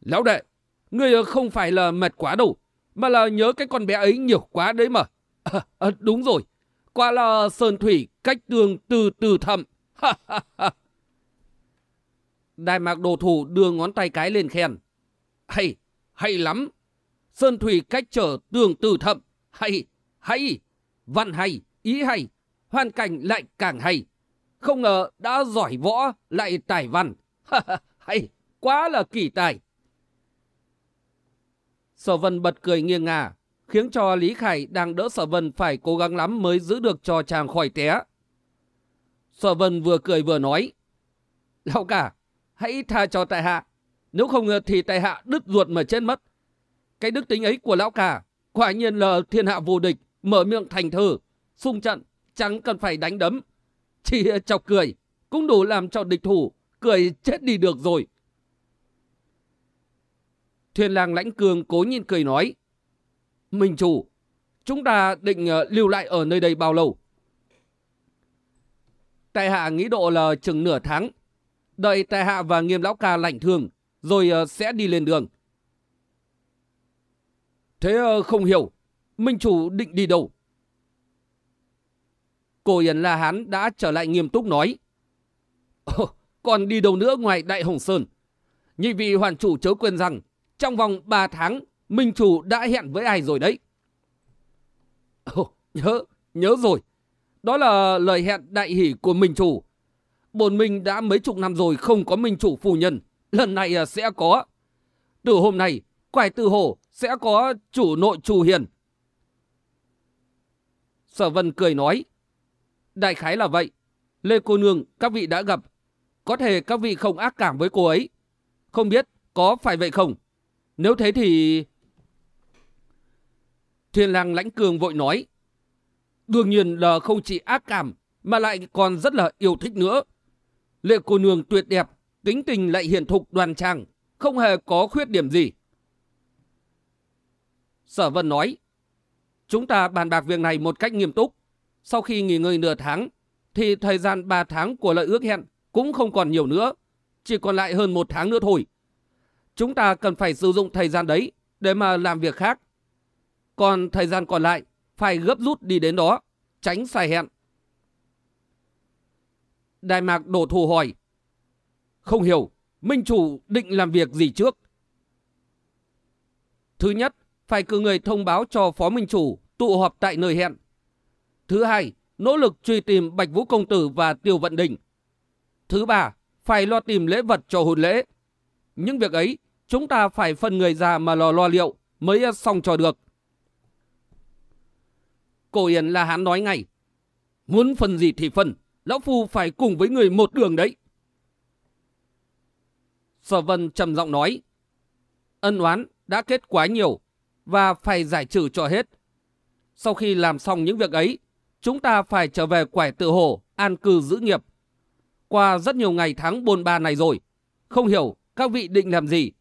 A: Lão đệ, ngươi ờ, không phải là mệt quá đâu, mà là nhớ cái con bé ấy nhiều quá đấy mà. À, à, đúng rồi, qua là sơn thủy cách đường từ từ thầm. Đại mạc đồ thủ đưa ngón tay cái lên khen. Hay, hay lắm. Sơn thủy cách trở tường từ thậm. Hay, hay, văn hay, ý hay, hoàn cảnh lại càng hay. Không ngờ đã giỏi võ lại tài văn. hay, quá là kỳ tài. Sở Vân bật cười nghiêng ngả, khiến cho Lý Khải đang đỡ Sở Vân phải cố gắng lắm mới giữ được cho chàng khỏi té. Sở Vân vừa cười vừa nói. Lão cả, hãy tha cho tại hạ. Nếu không thì tài hạ đứt ruột mà chết mất. Cái đức tính ấy của lão cả quả nhiên là thiên hạ vô địch, mở miệng thành thơ, xung trận, chẳng cần phải đánh đấm. Chỉ chọc cười, cũng đủ làm cho địch thủ, cười chết đi được rồi. Thuyền làng lãnh cường cố nhìn cười nói. Minh chủ, chúng ta định ờ, lưu lại ở nơi đây bao lâu? Tại hạ nghĩ độ là chừng nửa tháng. Đợi tại hạ và nghiêm lão ca lạnh thương, rồi ờ, sẽ đi lên đường. Thế ờ, không hiểu, Minh chủ định đi đâu? Cổ Yến La Hán đã trở lại nghiêm túc nói. còn đi đâu nữa ngoài Đại Hồng Sơn? Nhị vị hoàn chủ chớ quên rằng, trong vòng 3 tháng, Minh chủ đã hẹn với ai rồi đấy? Ồ, nhớ, nhớ rồi. Đó là lời hẹn đại hỷ của Minh chủ. Bồn Minh đã mấy chục năm rồi không có Minh chủ phu nhân. Lần này à, sẽ có. Từ hôm nay, quải từ hồ sẽ có chủ nội chủ hiền. Sở Vân cười nói. Đại khái là vậy. Lê cô nương các vị đã gặp. Có thể các vị không ác cảm với cô ấy. Không biết có phải vậy không? Nếu thế thì... Thiên lang lãnh cường vội nói. Đương nhiên là không chỉ ác cảm mà lại còn rất là yêu thích nữa. Lệ cô nương tuyệt đẹp, tính tình lại hiền thục đoan trang, không hề có khuyết điểm gì. Sở Vân nói, chúng ta bàn bạc việc này một cách nghiêm túc. Sau khi nghỉ ngơi nửa tháng, thì thời gian 3 tháng của lợi ước hẹn cũng không còn nhiều nữa, chỉ còn lại hơn một tháng nữa thôi. Chúng ta cần phải sử dụng thời gian đấy để mà làm việc khác. Còn thời gian còn lại phải gấp rút đi đến đó, tránh sai hẹn. Đại mạc đổ thù hỏi. Không hiểu, Minh Chủ định làm việc gì trước? Thứ nhất, phải cử người thông báo cho Phó Minh Chủ tụ họp tại nơi hẹn. Thứ hai, nỗ lực truy tìm Bạch Vũ Công Tử và Tiêu Vận Đình. Thứ ba, phải lo tìm lễ vật cho hôn lễ. Những việc ấy, chúng ta phải phân người ra mà lo lo liệu mới xong cho được. Cổ Yên là hắn nói ngay. Muốn phần gì thì phần, lão phu phải cùng với người một đường đấy. Sở Vân trầm giọng nói. Ân oán đã kết quá nhiều và phải giải trừ cho hết. Sau khi làm xong những việc ấy, chúng ta phải trở về quẻ tự hồ, an cư giữ nghiệp. Qua rất nhiều ngày tháng bồn ba này rồi, không hiểu các vị định làm gì,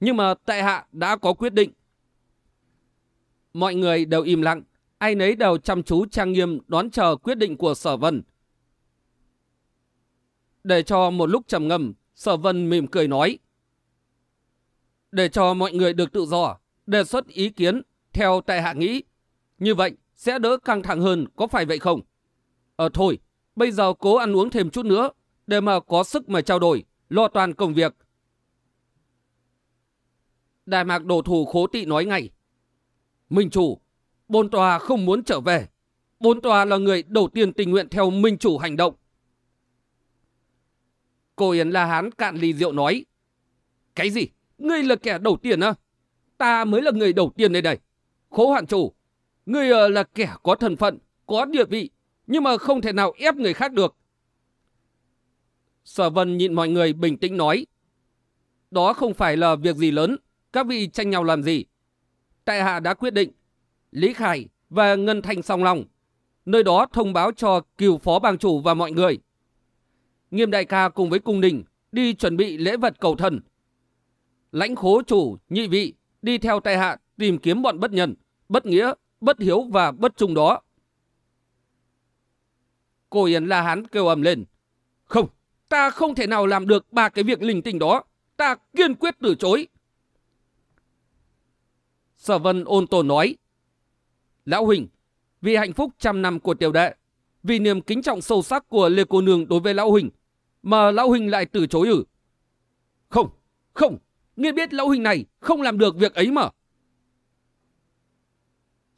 A: nhưng mà tại hạ đã có quyết định. Mọi người đều im lặng, ai nấy đều chăm chú trang nghiêm đón chờ quyết định của sở vân. Để cho một lúc trầm ngâm, sở vân mỉm cười nói. Để cho mọi người được tự do, đề xuất ý kiến theo tại hạ nghĩ. Như vậy sẽ đỡ căng thẳng hơn, có phải vậy không? Ờ thôi, bây giờ cố ăn uống thêm chút nữa, để mà có sức mà trao đổi, lo toàn công việc. Đại mạc đồ thủ khố tị nói ngay. Minh chủ, Bôn tòa không muốn trở về. Bôn tòa là người đầu tiên tình nguyện theo minh chủ hành động. Cô Yến La Hán cạn ly rượu nói. Cái gì? Ngươi là kẻ đầu tiên à? Ta mới là người đầu tiên đây đây. Khố hoạn chủ, ngươi ờ, là kẻ có thân phận, có địa vị, nhưng mà không thể nào ép người khác được. Sở Vân nhịn mọi người bình tĩnh nói. Đó không phải là việc gì lớn, các vị tranh nhau làm gì. Tại hạ đã quyết định Lý Khải và Ngân Thanh song lòng. Nơi đó thông báo cho cựu phó bang chủ và mọi người. Nghiêm đại ca cùng với cung đình đi chuẩn bị lễ vật cầu thần. Lãnh khố chủ, nhị vị đi theo tay hạ tìm kiếm bọn bất nhân, bất nghĩa, bất hiếu và bất trung đó. Cô Yến La Hán kêu ầm lên. Không, ta không thể nào làm được ba cái việc linh tinh đó. Ta kiên quyết từ chối. Sở Vân ôn tồn nói. Lão Huỳnh, vì hạnh phúc trăm năm của tiểu đệ, vì niềm kính trọng sâu sắc của Lê Cô Nương đối với Lão Huỳnh, mà Lão Huỳnh lại từ chối ử. Không, không, nghe biết Lão Huỳnh này không làm được việc ấy mà.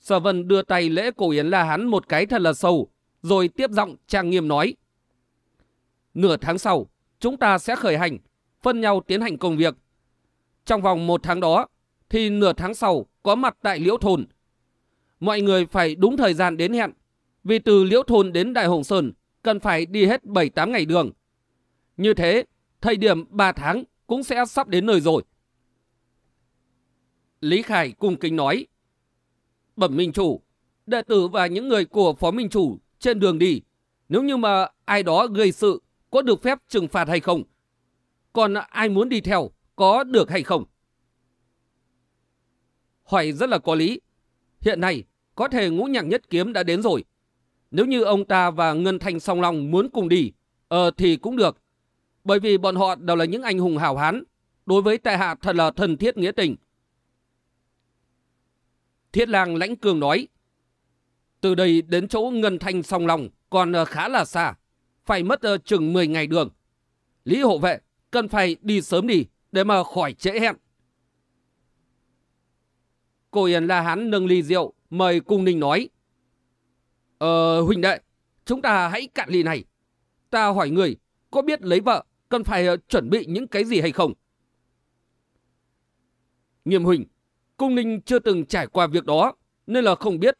A: Sở Vân đưa tay lễ cổ Yến La Hán một cái thật là sâu, rồi tiếp giọng trang nghiêm nói. Nửa tháng sau, chúng ta sẽ khởi hành, phân nhau tiến hành công việc. Trong vòng một tháng đó, thì nửa tháng sau có mặt tại Liễu Thôn, mọi người phải đúng thời gian đến hẹn. Vì từ Liễu Thôn đến Đại Hồng Sơn cần phải đi hết 7-8 ngày đường. Như thế, thời điểm 3 tháng cũng sẽ sắp đến nơi rồi. Lý Khải cung kính nói. Bẩm Minh Chủ, đệ tử và những người của Phó Minh Chủ trên đường đi, nếu như mà ai đó gây sự, có được phép trừng phạt hay không? Còn ai muốn đi theo, có được hay không? Hỏi rất là có lý. Hiện nay, có thể ngũ nhạc nhất kiếm đã đến rồi. Nếu như ông ta và Ngân Thanh Song Long muốn cùng đi, ờ thì cũng được. Bởi vì bọn họ đều là những anh hùng hào hán, đối với tại hạ thật là thân thiết nghĩa tình. Thiết lang lãnh cường nói, từ đây đến chỗ Ngân Thanh Song Long còn ờ, khá là xa, phải mất ờ, chừng 10 ngày đường. Lý hộ vệ cần phải đi sớm đi để mà khỏi trễ hẹn. Cô Yên La Hán nâng ly rượu, mời Cung Ninh nói. Ờ, huynh đệ, chúng ta hãy cạn ly này. Ta hỏi người, có biết lấy vợ, cần phải ờ, chuẩn bị những cái gì hay không? Nghiêm huynh, Cung Ninh chưa từng trải qua việc đó, nên là không biết.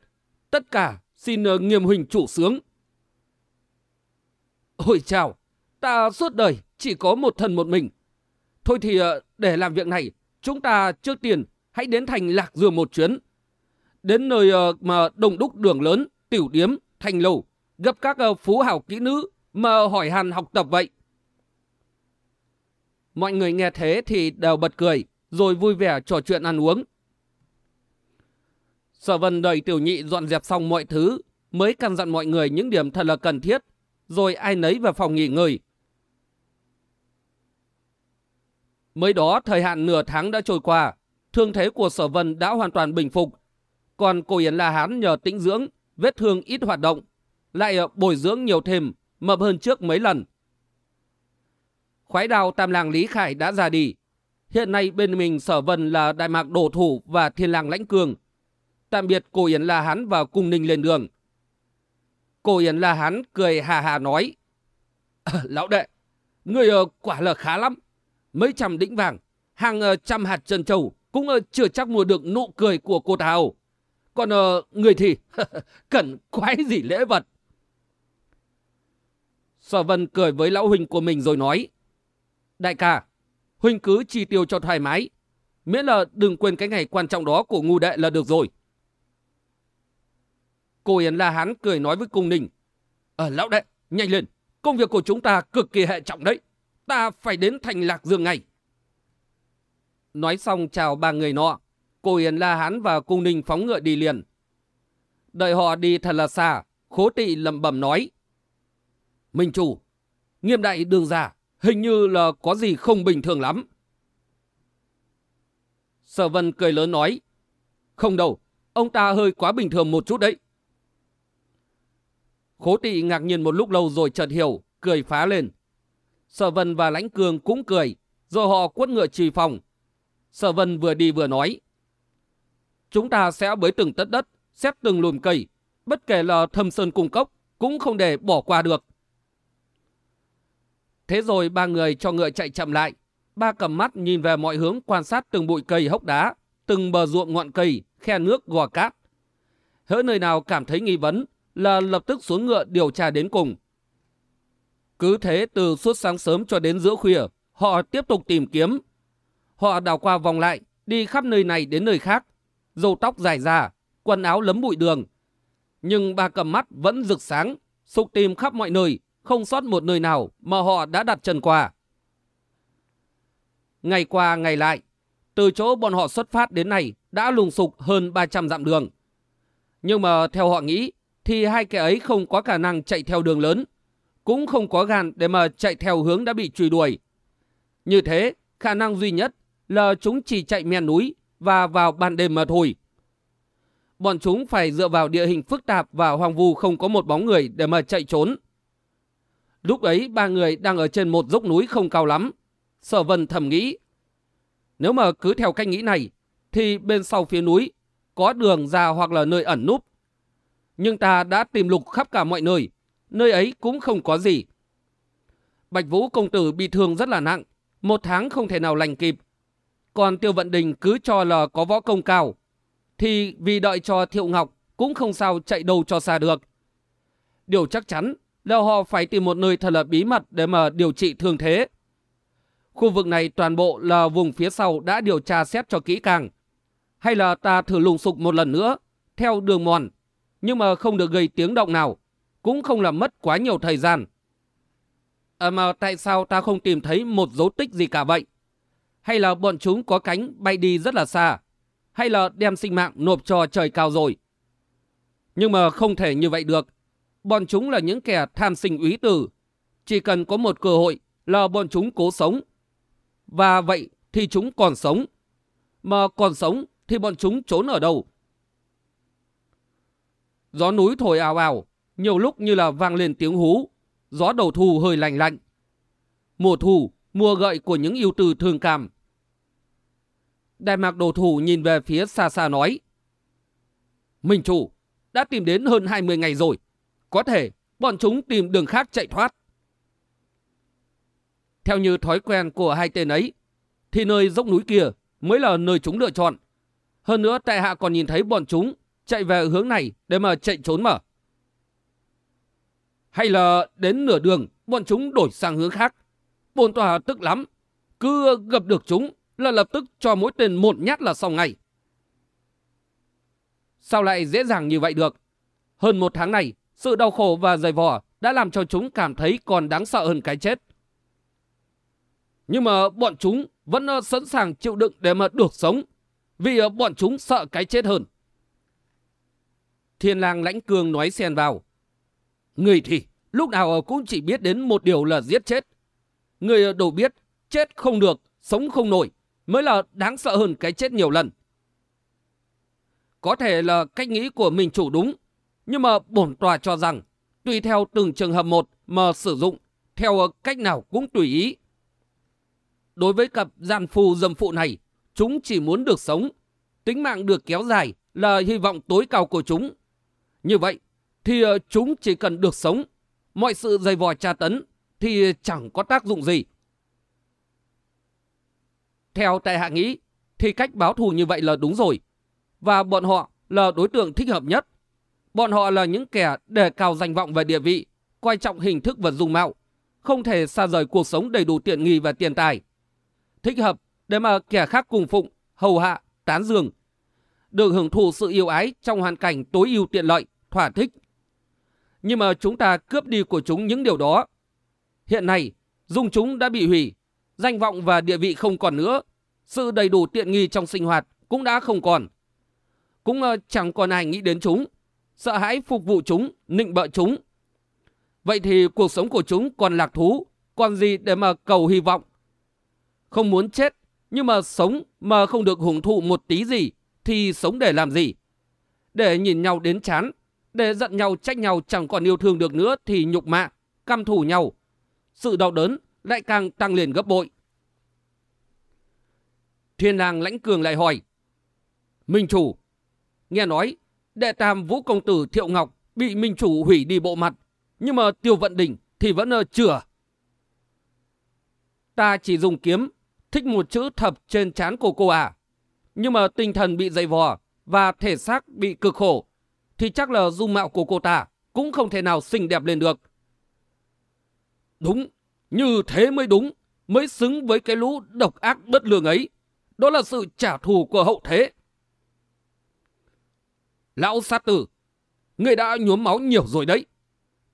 A: Tất cả xin ờ, nghiêm huynh chủ sướng. Ôi chào, ta suốt đời chỉ có một thần một mình. Thôi thì ờ, để làm việc này, chúng ta trước tiên hãy đến thành Lạc Dương một chuyến. Đến nơi mà đồng đúc đường lớn, tiểu điếm, thành lầu, gặp các ờ, phú hào kỹ nữ mà hỏi hàn học tập vậy. Mọi người nghe thế thì đều bật cười, rồi vui vẻ trò chuyện ăn uống. Sở vân đợi tiểu nhị dọn dẹp xong mọi thứ, mới căn dặn mọi người những điểm thật là cần thiết, rồi ai nấy vào phòng nghỉ ngơi. Mới đó thời hạn nửa tháng đã trôi qua, thương thế của sở vân đã hoàn toàn bình phục. Còn cô Yến La Hán nhờ tĩnh dưỡng, vết thương ít hoạt động, lại ờ, bồi dưỡng nhiều thêm, mập hơn trước mấy lần. Khoái đào tam làng Lý Khải đã ra đi. Hiện nay bên mình sở vân là Đại Mạc Đổ Thủ và Thiên Làng Lãnh Cường. Tạm biệt cổ Yến La Hán và Cung Ninh lên đường. Cổ Yến La Hán cười hà hà nói. À, lão đệ, người ờ, quả là khá lắm. Mấy trăm đĩnh vàng, hàng trăm hạt trân châu cũng chưa chắc mua được nụ cười của cô Tào. Còn uh, người thì cần quái gì lễ vật. Sở Vân cười với lão huynh của mình rồi nói. Đại ca, huynh cứ chi tiêu cho thoải mái. Miễn là đừng quên cái ngày quan trọng đó của ngu đệ là được rồi. Cô Yến La Hán cười nói với cung ninh. Ờ lão đệ, nhanh lên. Công việc của chúng ta cực kỳ hệ trọng đấy. Ta phải đến thành Lạc Dương ngay. Nói xong chào ba người nọ. Cô Yến La Hán và cung ninh phóng ngựa đi liền. Đợi họ đi thật là xa. Khố tị lầm bẩm nói. Minh chủ, nghiêm đại đường giả, hình như là có gì không bình thường lắm. Sở Vân cười lớn nói. Không đâu, ông ta hơi quá bình thường một chút đấy. Khố tị ngạc nhiên một lúc lâu rồi chợt hiểu, cười phá lên. Sở Vân và Lãnh Cường cũng cười, rồi họ quất ngựa trì phòng. Sở Vân vừa đi vừa nói. Chúng ta sẽ bới từng tất đất, xét từng lùm cây, bất kể là thâm sơn cung cốc, cũng không để bỏ qua được. Thế rồi ba người cho ngựa chạy chậm lại. Ba cầm mắt nhìn về mọi hướng quan sát từng bụi cây hốc đá, từng bờ ruộng ngọn cây, khe nước gò cát. Hỡi nơi nào cảm thấy nghi vấn là lập tức xuống ngựa điều tra đến cùng. Cứ thế từ suốt sáng sớm cho đến giữa khuya, họ tiếp tục tìm kiếm. Họ đào qua vòng lại, đi khắp nơi này đến nơi khác. Dầu tóc dài ra, quần áo lấm bụi đường. Nhưng ba cầm mắt vẫn rực sáng, sục tìm khắp mọi nơi, không sót một nơi nào mà họ đã đặt chân qua. Ngày qua ngày lại, từ chỗ bọn họ xuất phát đến nay đã lùng sục hơn 300 dặm đường. Nhưng mà theo họ nghĩ thì hai kẻ ấy không có khả năng chạy theo đường lớn, cũng không có gan để mà chạy theo hướng đã bị truy đuổi. Như thế, khả năng duy nhất là chúng chỉ chạy men núi và vào ban đêm mà thôi. Bọn chúng phải dựa vào địa hình phức tạp và hoang vu không có một bóng người để mà chạy trốn. Lúc ấy ba người đang ở trên một dốc núi không cao lắm. Sở vân thầm nghĩ. Nếu mà cứ theo cách nghĩ này, thì bên sau phía núi có đường ra hoặc là nơi ẩn núp. Nhưng ta đã tìm lục khắp cả mọi nơi, nơi ấy cũng không có gì. Bạch Vũ công tử bị thương rất là nặng, một tháng không thể nào lành kịp. Còn Tiêu Vận Đình cứ cho là có võ công cao, thì vì đợi cho Thiệu Ngọc cũng không sao chạy đâu cho xa được. Điều chắc chắn là họ phải tìm một nơi thật là bí mật để mà điều trị thương thế. Khu vực này toàn bộ là vùng phía sau đã điều tra xét cho kỹ càng. Hay là ta thử lùng sục một lần nữa, theo đường mòn, nhưng mà không được gây tiếng động nào, cũng không làm mất quá nhiều thời gian. À mà tại sao ta không tìm thấy một dấu tích gì cả vậy? Hay là bọn chúng có cánh bay đi rất là xa? Hay là đem sinh mạng nộp cho trời cao rồi? Nhưng mà không thể như vậy được. Bọn chúng là những kẻ tham sinh úy tử. Chỉ cần có một cơ hội là bọn chúng cố sống. Và vậy thì chúng còn sống. Mà còn sống thì bọn chúng trốn ở đâu? Gió núi thổi ào ào, nhiều lúc như là vang lên tiếng hú. Gió đầu thu hơi lạnh lạnh. Mùa thu, mùa gợi của những yêu từ thương cảm. Đại mạc đồ thủ nhìn về phía xa xa nói. Minh chủ, đã tìm đến hơn 20 ngày rồi. Có thể bọn chúng tìm đường khác chạy thoát. Theo như thói quen của hai tên ấy, thì nơi dốc núi kia mới là nơi chúng lựa chọn. Hơn nữa tại hạ còn nhìn thấy bọn chúng chạy về hướng này để mà chạy trốn mà. Hay là đến nửa đường bọn chúng đổi sang hướng khác. Bồn tòa tức lắm. Cứ gặp được chúng là lập tức cho mỗi tên một nhát là xong ngay. Sao lại dễ dàng như vậy được? Hơn một tháng này, sự đau khổ và dày vò đã làm cho chúng cảm thấy còn đáng sợ hơn cái chết. Nhưng mà bọn chúng vẫn ờ, sẵn sàng chịu đựng để mà được sống, vì ờ, bọn chúng sợ cái chết hơn. Thiên lang lãnh cường nói xen vào. Người thì lúc nào ờ, cũng chỉ biết đến một điều là giết chết. Người đủ biết chết không được, sống không nổi, mới là đáng sợ hơn cái chết nhiều lần. Có thể là cách nghĩ của mình chủ đúng, nhưng mà bổn tòa cho rằng tùy theo từng trường hợp một mà sử dụng, theo cách nào cũng tùy ý. Đối với cặp gian phu dâm phụ này, chúng chỉ muốn được sống. Tính mạng được kéo dài là hy vọng tối cao của chúng. Như vậy, thì ờ, chúng chỉ cần được sống. Mọi sự dày vò tra tấn thì chẳng có tác dụng gì. Theo tại hạ nghĩ, thì cách báo thù như vậy là đúng rồi. Và bọn họ là đối tượng thích hợp nhất. Bọn họ là những kẻ đề cao danh vọng và địa vị, coi trọng hình thức và dung mạo, không thể xa rời cuộc sống đầy đủ tiện nghi và tiền tài. Thích hợp để mà kẻ khác cùng phụng, hầu hạ, tán dương, được hưởng thụ sự yêu ái trong hoàn cảnh tối ưu tiện lợi, thỏa thích. Nhưng mà chúng ta cướp đi của chúng những điều đó. Hiện nay, dung chúng đã bị hủy, danh vọng và địa vị không còn nữa, sự đầy đủ tiện nghi trong sinh hoạt cũng đã không còn. Cũng ờ, chẳng còn ai nghĩ đến chúng, sợ hãi phục vụ chúng, nịnh bợ chúng. Vậy thì cuộc sống của chúng còn lạc thú, còn gì để mà cầu hy vọng. Không muốn chết, nhưng mà sống mà không được hưởng thụ một tí gì, thì sống để làm gì? Để nhìn nhau đến chán, để giận nhau trách nhau chẳng còn yêu thương được nữa thì nhục mạ, căm thù nhau. Sự đau đớn lại càng tăng lên gấp bội. Thiên lang lãnh cường lại hỏi. Minh chủ, nghe nói đệ tam vũ công tử Thiệu Ngọc bị Minh chủ hủy đi bộ mặt, nhưng mà tiêu vận đỉnh thì vẫn ờ, ở chữa. Ta chỉ dùng kiếm, thích một chữ thập trên trán của cô à. Nhưng mà tinh thần bị dày vò và thể xác bị cực khổ, thì chắc là dung mạo của cô ta cũng không thể nào xinh đẹp lên được. Đúng, như thế mới đúng, mới xứng với cái lũ độc ác bất lương ấy. Đó là sự trả thù của hậu thế. Lão sát tử, người đã nhuốm máu nhiều rồi đấy.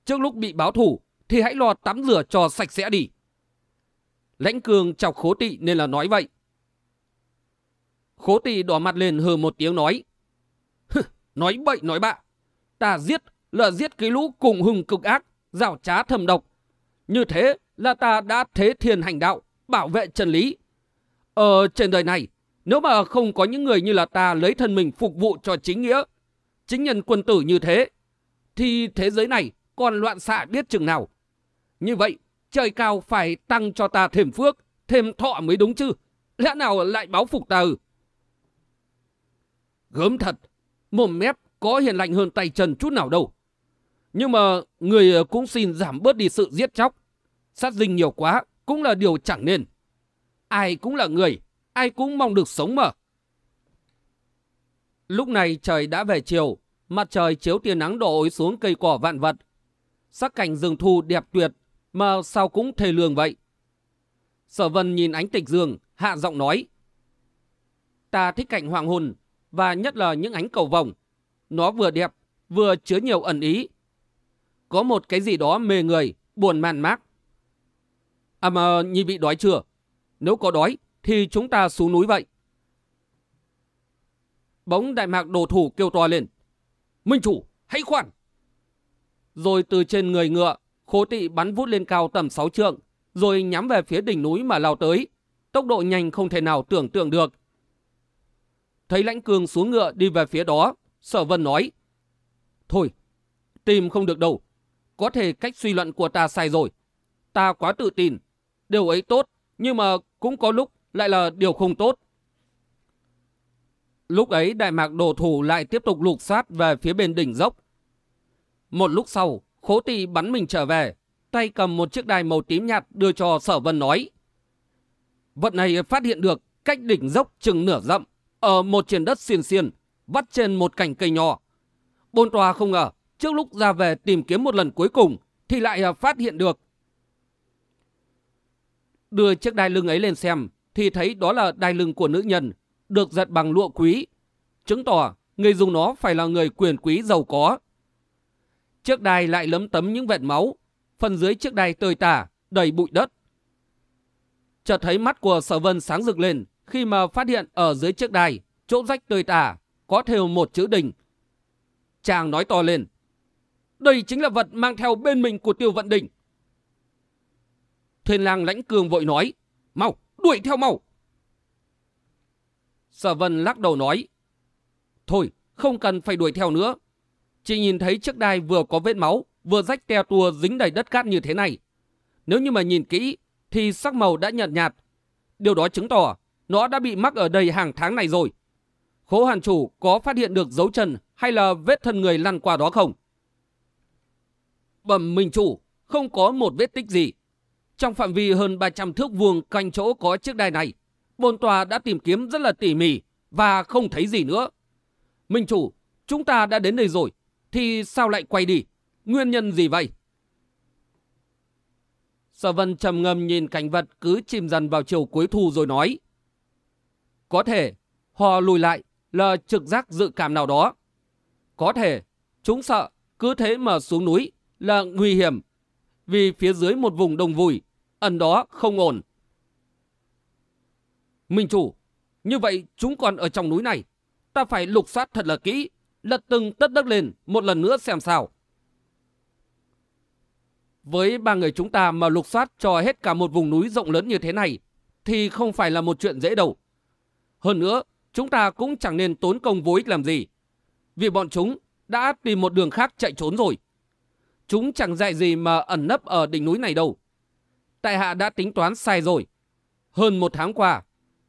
A: Trước lúc bị báo thù thì hãy lo tắm rửa cho sạch sẽ đi. Lãnh cường chọc khố tị nên là nói vậy. Khố tị đỏ mặt lên hừ một tiếng nói. nói bậy nói bạ. Ta giết là giết cái lũ cùng hùng cực ác, rào trá thầm độc. Như thế là ta đã thế thiền hành đạo, bảo vệ chân lý. Ở trên đời này, nếu mà không có những người như là ta lấy thân mình phục vụ cho chính nghĩa, chính nhân quân tử như thế, thì thế giới này còn loạn xạ biết chừng nào. Như vậy, trời cao phải tăng cho ta thêm phước, thêm thọ mới đúng chứ. Lẽ nào lại báo phục ta ừ? Gớm thật, mồm mép có hiền lành hơn tay chân chút nào đâu. Nhưng mà người cũng xin giảm bớt đi sự giết chóc. Sát dinh nhiều quá cũng là điều chẳng nên. Ai cũng là người, ai cũng mong được sống mà. Lúc này trời đã về chiều, mặt trời chiếu tia nắng đổ xuống cây cỏ vạn vật. Sắc cảnh rừng thu đẹp tuyệt, mà sao cũng thề lương vậy. Sở vân nhìn ánh tịch dương, hạ giọng nói. Ta thích cảnh hoàng hồn và nhất là những ánh cầu vồng. Nó vừa đẹp, vừa chứa nhiều ẩn ý. Có một cái gì đó mê người, buồn man mác. À mà nhị bị đói chưa? Nếu có đói thì chúng ta xuống núi vậy. Bỗng đại mạc đồ thủ kêu to lên. Minh chủ, hãy khoan! Rồi từ trên người ngựa, khố tị bắn vút lên cao tầm 6 trượng, rồi nhắm về phía đỉnh núi mà lao tới. Tốc độ nhanh không thể nào tưởng tượng được. Thấy lãnh cường xuống ngựa đi về phía đó, sở vân nói. Thôi, tìm không được đâu. Có thể cách suy luận của ta sai rồi. Ta quá tự tin. Điều ấy tốt, nhưng mà cũng có lúc lại là điều không tốt. Lúc ấy đại mạc đồ thủ lại tiếp tục lục soát về phía bên đỉnh dốc. Một lúc sau, khố tỳ bắn mình trở về, tay cầm một chiếc đài màu tím nhạt đưa cho sở vân nói. Vật này phát hiện được cách đỉnh dốc chừng nửa dặm, ở một triển đất xiên xiên, vắt trên một cành cây nhỏ. Bôn tòa không ngờ, trước lúc ra về tìm kiếm một lần cuối cùng, thì lại à, phát hiện được. Đưa chiếc đai lưng ấy lên xem, thì thấy đó là đai lưng của nữ nhân, được giật bằng lụa quý, chứng tỏ người dùng nó phải là người quyền quý giàu có. Chiếc đai lại lấm tấm những vệt máu, phần dưới chiếc đai tơi tả, đầy bụi đất. Chợt thấy mắt của sở vân sáng rực lên khi mà phát hiện ở dưới chiếc đai, chỗ rách tơi tả, có thêu một chữ đình. Chàng nói to lên. Đây chính là vật mang theo bên mình của tiêu vận đỉnh. Thuyền lang lãnh cường vội nói. Mau, đuổi theo mau. Sở vân lắc đầu nói. Thôi, không cần phải đuổi theo nữa. Chỉ nhìn thấy chiếc đai vừa có vết máu, vừa rách teo tua dính đầy đất cát như thế này. Nếu như mà nhìn kỹ, thì sắc màu đã nhợt nhạt. Điều đó chứng tỏ nó đã bị mắc ở đây hàng tháng này rồi. Khố hàn chủ có phát hiện được dấu chân hay là vết thân người lăn qua đó không? Bẩm minh chủ, không có một vết tích gì. Trong phạm vi hơn 300 thước vuông canh chỗ có chiếc đài này, bồn tòa đã tìm kiếm rất là tỉ mỉ và không thấy gì nữa. Minh chủ, chúng ta đã đến đây rồi, thì sao lại quay đi? Nguyên nhân gì vậy? Sở vân trầm ngâm nhìn cảnh vật cứ chìm dần vào chiều cuối thu rồi nói. Có thể họ lùi lại là trực giác dự cảm nào đó. Có thể chúng sợ cứ thế mà xuống núi là nguy hiểm vì phía dưới một vùng đồng vùi ẩn đó không ổn. Minh chủ, như vậy chúng còn ở trong núi này. Ta phải lục soát thật là kỹ, lật từng tất đất lên một lần nữa xem sao. Với ba người chúng ta mà lục soát cho hết cả một vùng núi rộng lớn như thế này, thì không phải là một chuyện dễ đâu. Hơn nữa, chúng ta cũng chẳng nên tốn công vô ích làm gì. Vì bọn chúng đã tìm một đường khác chạy trốn rồi. Chúng chẳng dạy gì mà ẩn nấp ở đỉnh núi này đâu. Tại hạ đã tính toán sai rồi. Hơn một tháng qua,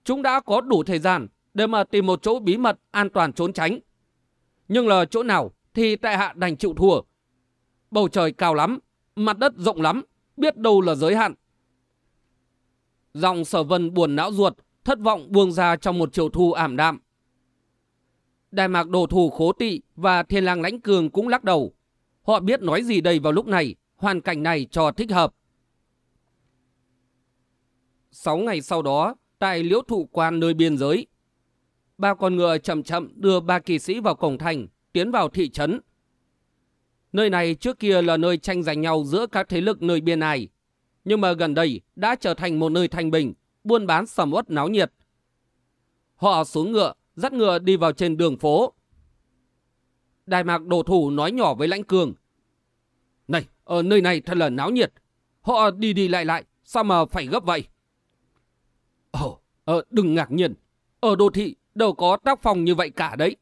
A: chúng đã có đủ thời gian để mà tìm một chỗ bí mật an toàn trốn tránh. Nhưng là chỗ nào thì tại hạ đành chịu thua. Bầu trời cao lắm, mặt đất rộng lắm, biết đâu là giới hạn. Dòng sở vân buồn não ruột, thất vọng buông ra trong một chiều thu ảm đạm. Đại mạc đồ thủ khố tị và thiên lang lãnh cường cũng lắc đầu. Họ biết nói gì đây vào lúc này, hoàn cảnh này cho thích hợp. Sáu ngày sau đó, tại liễu thụ quan nơi biên giới, ba con ngựa chậm chậm đưa ba kỳ sĩ vào cổng thành, tiến vào thị trấn. Nơi này trước kia là nơi tranh giành nhau giữa các thế lực nơi biên này, nhưng mà gần đây đã trở thành một nơi thanh bình, buôn bán sầm uất náo nhiệt. Họ xuống ngựa, dắt ngựa đi vào trên đường phố. Đại mạc đồ thủ nói nhỏ với lãnh cường. Này, ở nơi này thật là náo nhiệt. Họ đi đi lại lại, sao mà phải gấp vậy? Ồ, ờ, đừng ngạc nhiên. Ở đô thị đâu có tác phòng như vậy cả đấy.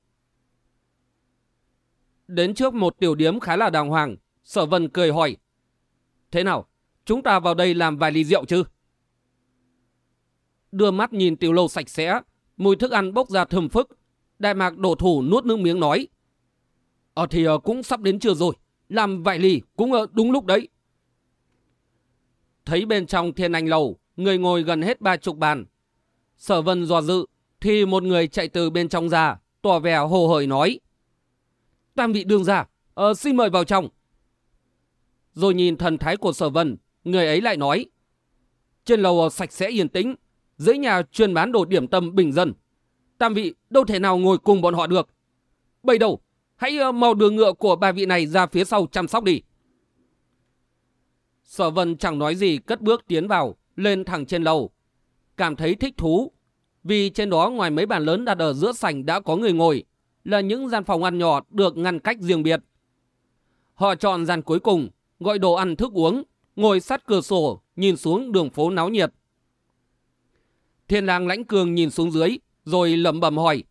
A: Đến trước một tiểu điếm khá là đàng hoàng, sở vân cười hỏi. Thế nào, chúng ta vào đây làm vài ly rượu chứ? Đưa mắt nhìn tiểu lâu sạch sẽ, mùi thức ăn bốc ra thơm phức. Đại mạc đổ thủ nuốt nước miếng nói. Ờ thì ờ, cũng sắp đến trưa rồi, làm vải lì cũng ờ, đúng lúc đấy. Thấy bên trong thiên anh lầu, người ngồi gần hết ba chục bàn. Sở vân dò dự, thì một người chạy từ bên trong ra, tỏ vẻ hồ hởi nói. Tam vị đương ra, ờ, xin mời vào trong. Rồi nhìn thần thái của sở vân, người ấy lại nói. Trên lầu ờ, sạch sẽ yên tĩnh, dưới nhà chuyên bán đồ điểm tâm bình dân. Tam vị đâu thể nào ngồi cùng bọn họ được. Bây đầu, hãy ờ, mau đưa ngựa của ba vị này ra phía sau chăm sóc đi. Sở vân chẳng nói gì cất bước tiến vào, lên thẳng trên lầu. Cảm thấy thích thú, vì trên đó ngoài mấy bàn lớn đặt ở giữa sảnh đã có người ngồi, là những gian phòng ăn nhỏ được ngăn cách riêng biệt. Họ chọn gian cuối cùng, gọi đồ ăn thức uống, ngồi sát cửa sổ, nhìn xuống đường phố náo nhiệt. Thiên lang lãnh cường nhìn xuống dưới, rồi lẩm bẩm hỏi.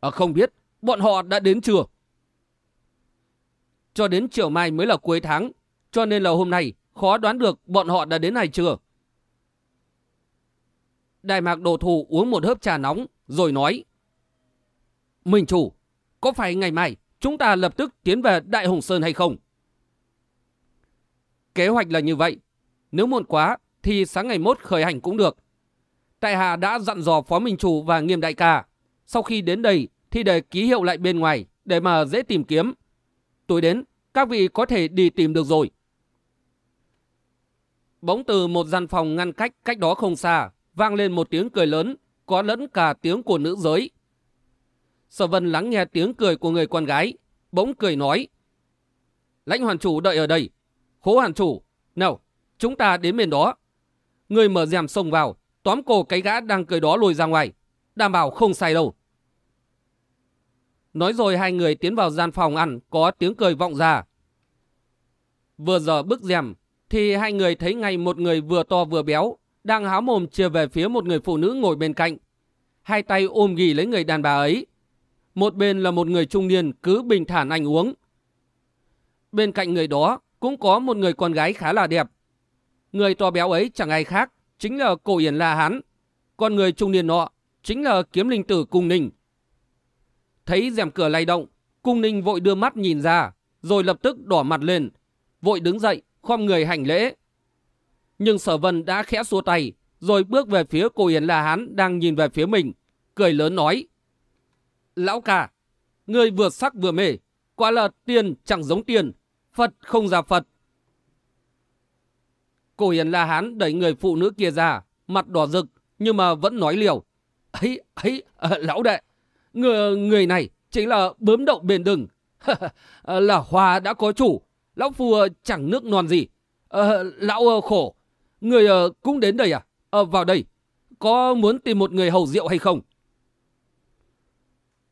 A: À, không biết, bọn họ đã đến chưa? Cho đến chiều mai mới là cuối tháng, cho nên là hôm nay khó đoán được bọn họ đã đến này chưa. Đại mạc đồ thủ uống một hớp trà nóng, rồi nói. Minh chủ, có phải ngày mai chúng ta lập tức tiến về Đại Hồng Sơn hay không? Kế hoạch là như vậy. Nếu muộn quá thì sáng ngày mốt khởi hành cũng được. Tại hạ đã dặn dò Phó Minh Chủ và Nghiêm Đại ca. Sau khi đến đây thì để ký hiệu lại bên ngoài để mà dễ tìm kiếm. Tôi đến, các vị có thể đi tìm được rồi. Bỗng từ một gian phòng ngăn cách cách đó không xa, vang lên một tiếng cười lớn, có lẫn cả tiếng của nữ giới. Sở vân lắng nghe tiếng cười của người con gái, bỗng cười nói. Lãnh hoàn chủ đợi ở đây. Khố hoàn chủ, nào, chúng ta đến bên đó. Người mở rèm sông vào, tóm cổ cái gã đang cười đó lùi ra ngoài. Đảm bảo không sai đâu. Nói rồi hai người tiến vào gian phòng ăn, có tiếng cười vọng ra. Vừa giờ bước rèm, thì hai người thấy ngay một người vừa to vừa béo, đang háo mồm chia về phía một người phụ nữ ngồi bên cạnh. Hai tay ôm ghì lấy người đàn bà ấy. Một bên là một người trung niên cứ bình thản ăn uống. Bên cạnh người đó cũng có một người con gái khá là đẹp. Người to béo ấy chẳng ai khác, chính là cổ Yển La Hán. Còn người trung niên nọ chính là kiếm linh tử Cung Ninh. Thấy rèm cửa lay động, Cung Ninh vội đưa mắt nhìn ra, rồi lập tức đỏ mặt lên, vội đứng dậy, khom người hành lễ. Nhưng sở vân đã khẽ xua tay, rồi bước về phía cô Yến La Hán đang nhìn về phía mình, cười lớn nói. Lão ca, người vừa sắc vừa mê, quả là tiền chẳng giống tiền, Phật không ra Phật. Cô Yến La Hán đẩy người phụ nữ kia ra, mặt đỏ rực, nhưng mà vẫn nói liều. Ấy, ấy, à, lão đệ, người, người này chính là bướm đậu bền đừng. Ờ, là hoa đã có chủ, lão phu ờ, chẳng nước non gì. À, lão khổ, người cũng đến đây à? à? Vào đây, có muốn tìm một người hầu rượu hay không?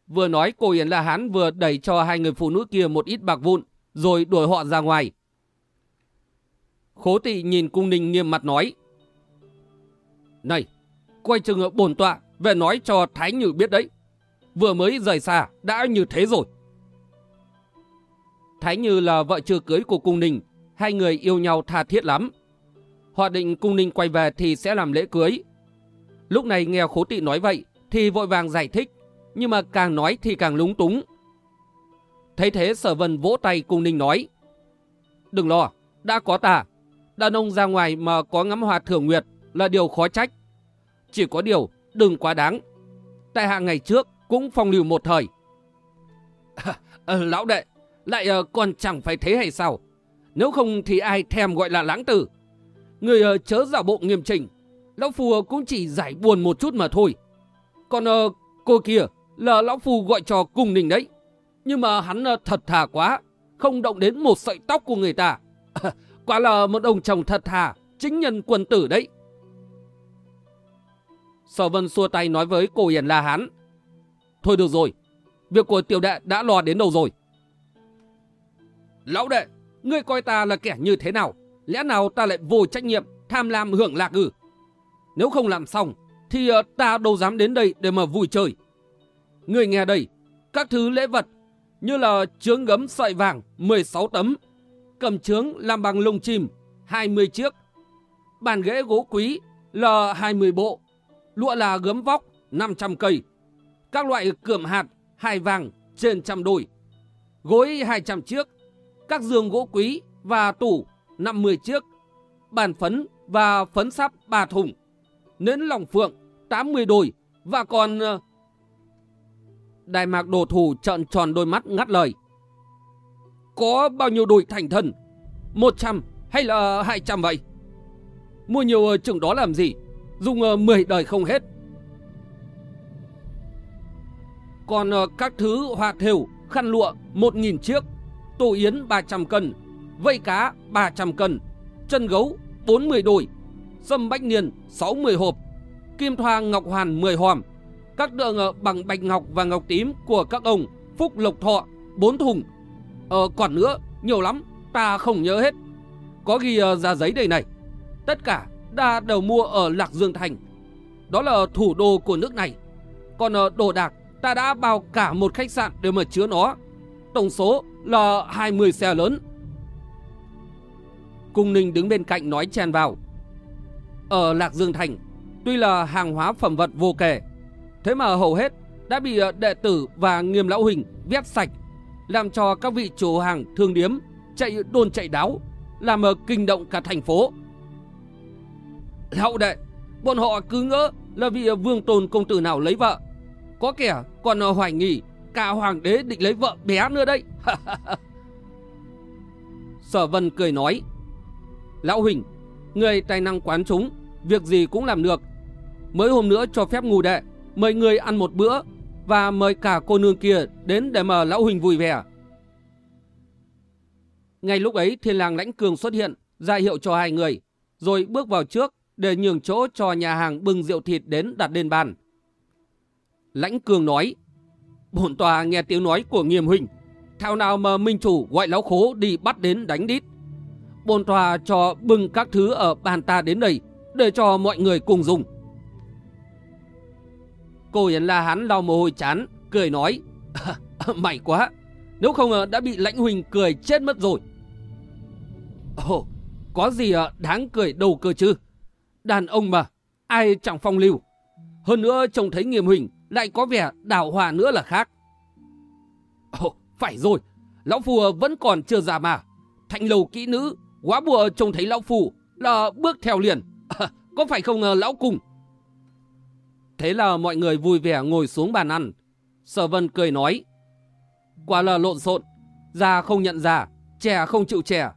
A: Vừa nói cô Yến La Hán vừa đẩy cho hai người phụ nữ kia một ít bạc vụn, rồi đuổi họ ra ngoài. Khố tị nhìn cung ninh nghiêm mặt nói. Này, quay chừng bổn tọa về nói cho Thái nhữ biết đấy. Vừa mới rời xa, đã như thế rồi. Thái Như là vợ chưa cưới của cung ninh, hai người yêu nhau tha thiết lắm. Họ định cung ninh quay về thì sẽ làm lễ cưới. Lúc này nghe khố tị nói vậy thì vội vàng giải thích, nhưng mà càng nói thì càng lúng túng. Thấy thế sở vân vỗ tay cung ninh nói, Đừng lo, đã có ta. Đàn ông ra ngoài mà có ngắm hoa thưởng nguyệt là điều khó trách. Chỉ có điều, đừng quá đáng. Tại hạ ngày trước cũng phong lưu một thời. À, lão đệ, lại ờ, còn chẳng phải thế hay sao? Nếu không thì ai thèm gọi là lãng tử. Người ờ, chớ giả bộ nghiêm chỉnh. Lão phù cũng chỉ giải buồn một chút mà thôi. Còn cô kia là Lão phù gọi cho cùng nình đấy. Nhưng mà hắn thật thà quá. Không động đến một sợi tóc của người ta. quả là một ông chồng thật thà. Chính nhân quân tử đấy. Sở Vân xua tay nói với cô Hiền La Hán. Thôi được rồi. Việc của tiểu đệ đã lo đến đâu rồi. Lão đệ, ngươi coi ta là kẻ như thế nào? Lẽ nào ta lại vô trách nhiệm, tham lam hưởng lạc ư? Nếu không làm xong, thì ờ, ta đâu dám đến đây để mà vui chơi. Ngươi nghe đây, các thứ lễ vật như là trướng gấm sợi vàng 16 tấm, cầm trướng làm bằng lông chim 20 chiếc, bàn ghế gỗ quý là 20 bộ, lụa là gấm vóc 500 cây, các loại cườm hạt hai vàng trên trăm đôi, gối 200 chiếc, các giường gỗ quý và tủ 50 chiếc, bàn phấn và phấn sắp 3 thùng, nến lòng phượng 80 đôi và còn... Ờ, Đại mạc đồ thủ trợn tròn đôi mắt ngắt lời. Có bao nhiêu đôi thành thân? 100 hay là 200 vậy? Mua nhiều ờ, chừng đó làm gì? Dùng ờ, 10 đời không hết. Còn ờ, các thứ hoa thêu khăn lụa 1.000 chiếc, tổ yến 300 cân, vây cá 300 cân, chân gấu 40 đồi, sâm bách niên 60 hộp, kim thoa ngọc hoàn 10 hòm, các tượng ờ, bằng bạch ngọc và ngọc tím của các ông Phúc Lộc Thọ 4 thùng. Ờ, còn nữa, nhiều lắm, ta không nhớ hết. Có ghi ờ, ra giấy đây này. Tất cả đã đều mua ở Lạc Dương Thành. Đó là thủ đô của nước này. Còn đồ đạc, ta đã bao cả một khách sạn để mà chứa nó. Tổng số là 20 xe lớn. Cung Ninh đứng bên cạnh nói chen vào. Ở Lạc Dương Thành, tuy là hàng hóa phẩm vật vô kể, thế mà hầu hết đã bị ờ, đệ tử và nghiêm lão huỳnh vét sạch, làm cho các vị chủ hàng thương điếm chạy đôn chạy đáo, làm ờ, kinh động cả thành phố. Lão đệ, bọn họ cứ ngỡ là vị ờ, vương tôn công tử nào lấy vợ. Có kẻ còn ờ, hoài nghi cả hoàng đế định lấy vợ bé nữa đấy. Sở Vân cười nói, Lão Huỳnh, người tài năng quán chúng, việc gì cũng làm được. Mới hôm nữa cho phép ngủ đệ, mời người ăn một bữa và mời cả cô nương kia đến để mà Lão Huỳnh vui vẻ. Ngay lúc ấy thiên lang lãnh cường xuất hiện, ra hiệu cho hai người, rồi bước vào trước để nhường chỗ cho nhà hàng bưng rượu thịt đến đặt lên bàn. Lãnh cường nói, bổn tòa nghe tiếng nói của nghiêm huynh, thao nào mà minh chủ gọi lão khố đi bắt đến đánh đít. bổn tòa cho bưng các thứ ở bàn ta đến đây để cho mọi người cùng dùng. Cô Yến La Hán lau mồ hôi chán, cười nói, mày quá, nếu không ờ, đã bị lãnh huynh cười chết mất rồi. Ồ, có gì ờ, đáng cười đầu cơ chứ? Đàn ông mà, ai chẳng phong lưu. Hơn nữa trông thấy nghiêm huynh lại có vẻ đào hòa nữa là khác. Ồ, phải rồi, lão phù vẫn còn chưa già mà. Thanh lầu kỹ nữ, quá bùa trông thấy lão phù là bước theo liền. À, có phải không ờ, lão cùng? Thế là mọi người vui vẻ ngồi xuống bàn ăn. Sở vân cười nói. Quả là lộn xộn. Già không nhận già, trẻ không chịu trẻ.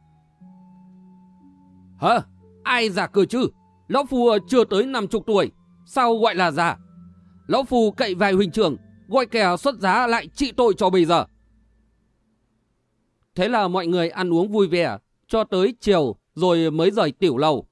A: Hả? Ai già cơ chứ? Lão phù chưa tới 50 tuổi. Sao gọi là già? Lão Phu cậy vài huynh trưởng, gọi kẻ xuất giá lại trị tội cho bây giờ. Thế là mọi người ăn uống vui vẻ, cho tới chiều rồi mới rời tiểu lầu.